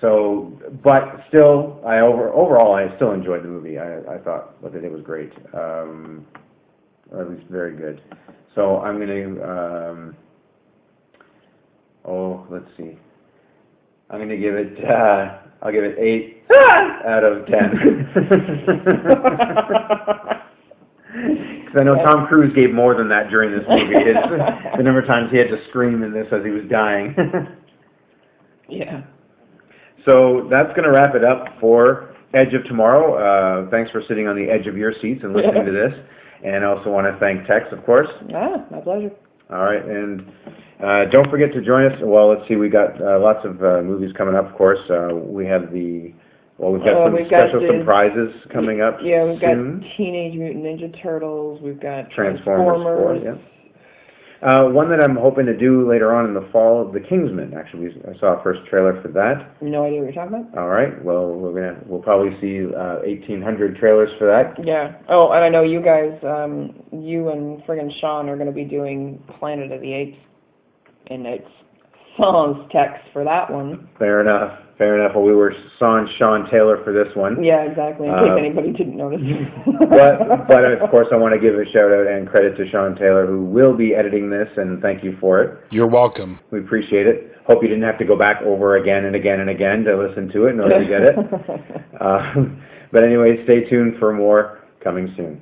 so, but still, I over overall, I still enjoyed the movie. I, I thought what they did was great, um, or at least very good. So I'm gonna, um, oh, let's see. I'm gonna give it. Uh, I'll give it eight out of ten. Because I know Tom Cruise gave more than that during this movie. His, the number of times he had to scream in this as he was dying. yeah. so that's going to wrap it up for Edge of Tomorrow. Uh, thanks for sitting on the edge of your seats and listening to this. And I also want to thank Tex, of course. Ah, my pleasure. All right, and uh, don't forget to join us. Well, let's see, we got uh, lots of uh, movies coming up. Of course, uh, we have the well, we've got Uh, some we've got special the- surprises coming up. Yeah, we've soon. got Teenage Mutant Ninja Turtles. We've got Transformers, Transformers. four, yeah. Uh, one that I'm hoping to do later on in the fall, The Kingsman. Actually, we- I saw a first trailer for that. No idea what you're talking about. All right. Well, we're gonna we'll probably see uh, 1,800 trailers for that. Yeah. Oh, and I know you guys, um, you and friggin' Sean are going to be doing Planet of the Apes, and it's songs Tex for that one. Fair enough. Fair enough. Well, we were sawing Sean Taylor for this one. Yeah, exactly. In Uh, case anybody didn't notice. but but of course I want to give a shout out and credit to Sean Taylor who will be editing this and thank you for it. You're welcome. We appreciate it. Hope you didn't have to go back over again and again and again to listen to it in order to get it. Uh, but anyway, stay tuned for more coming soon.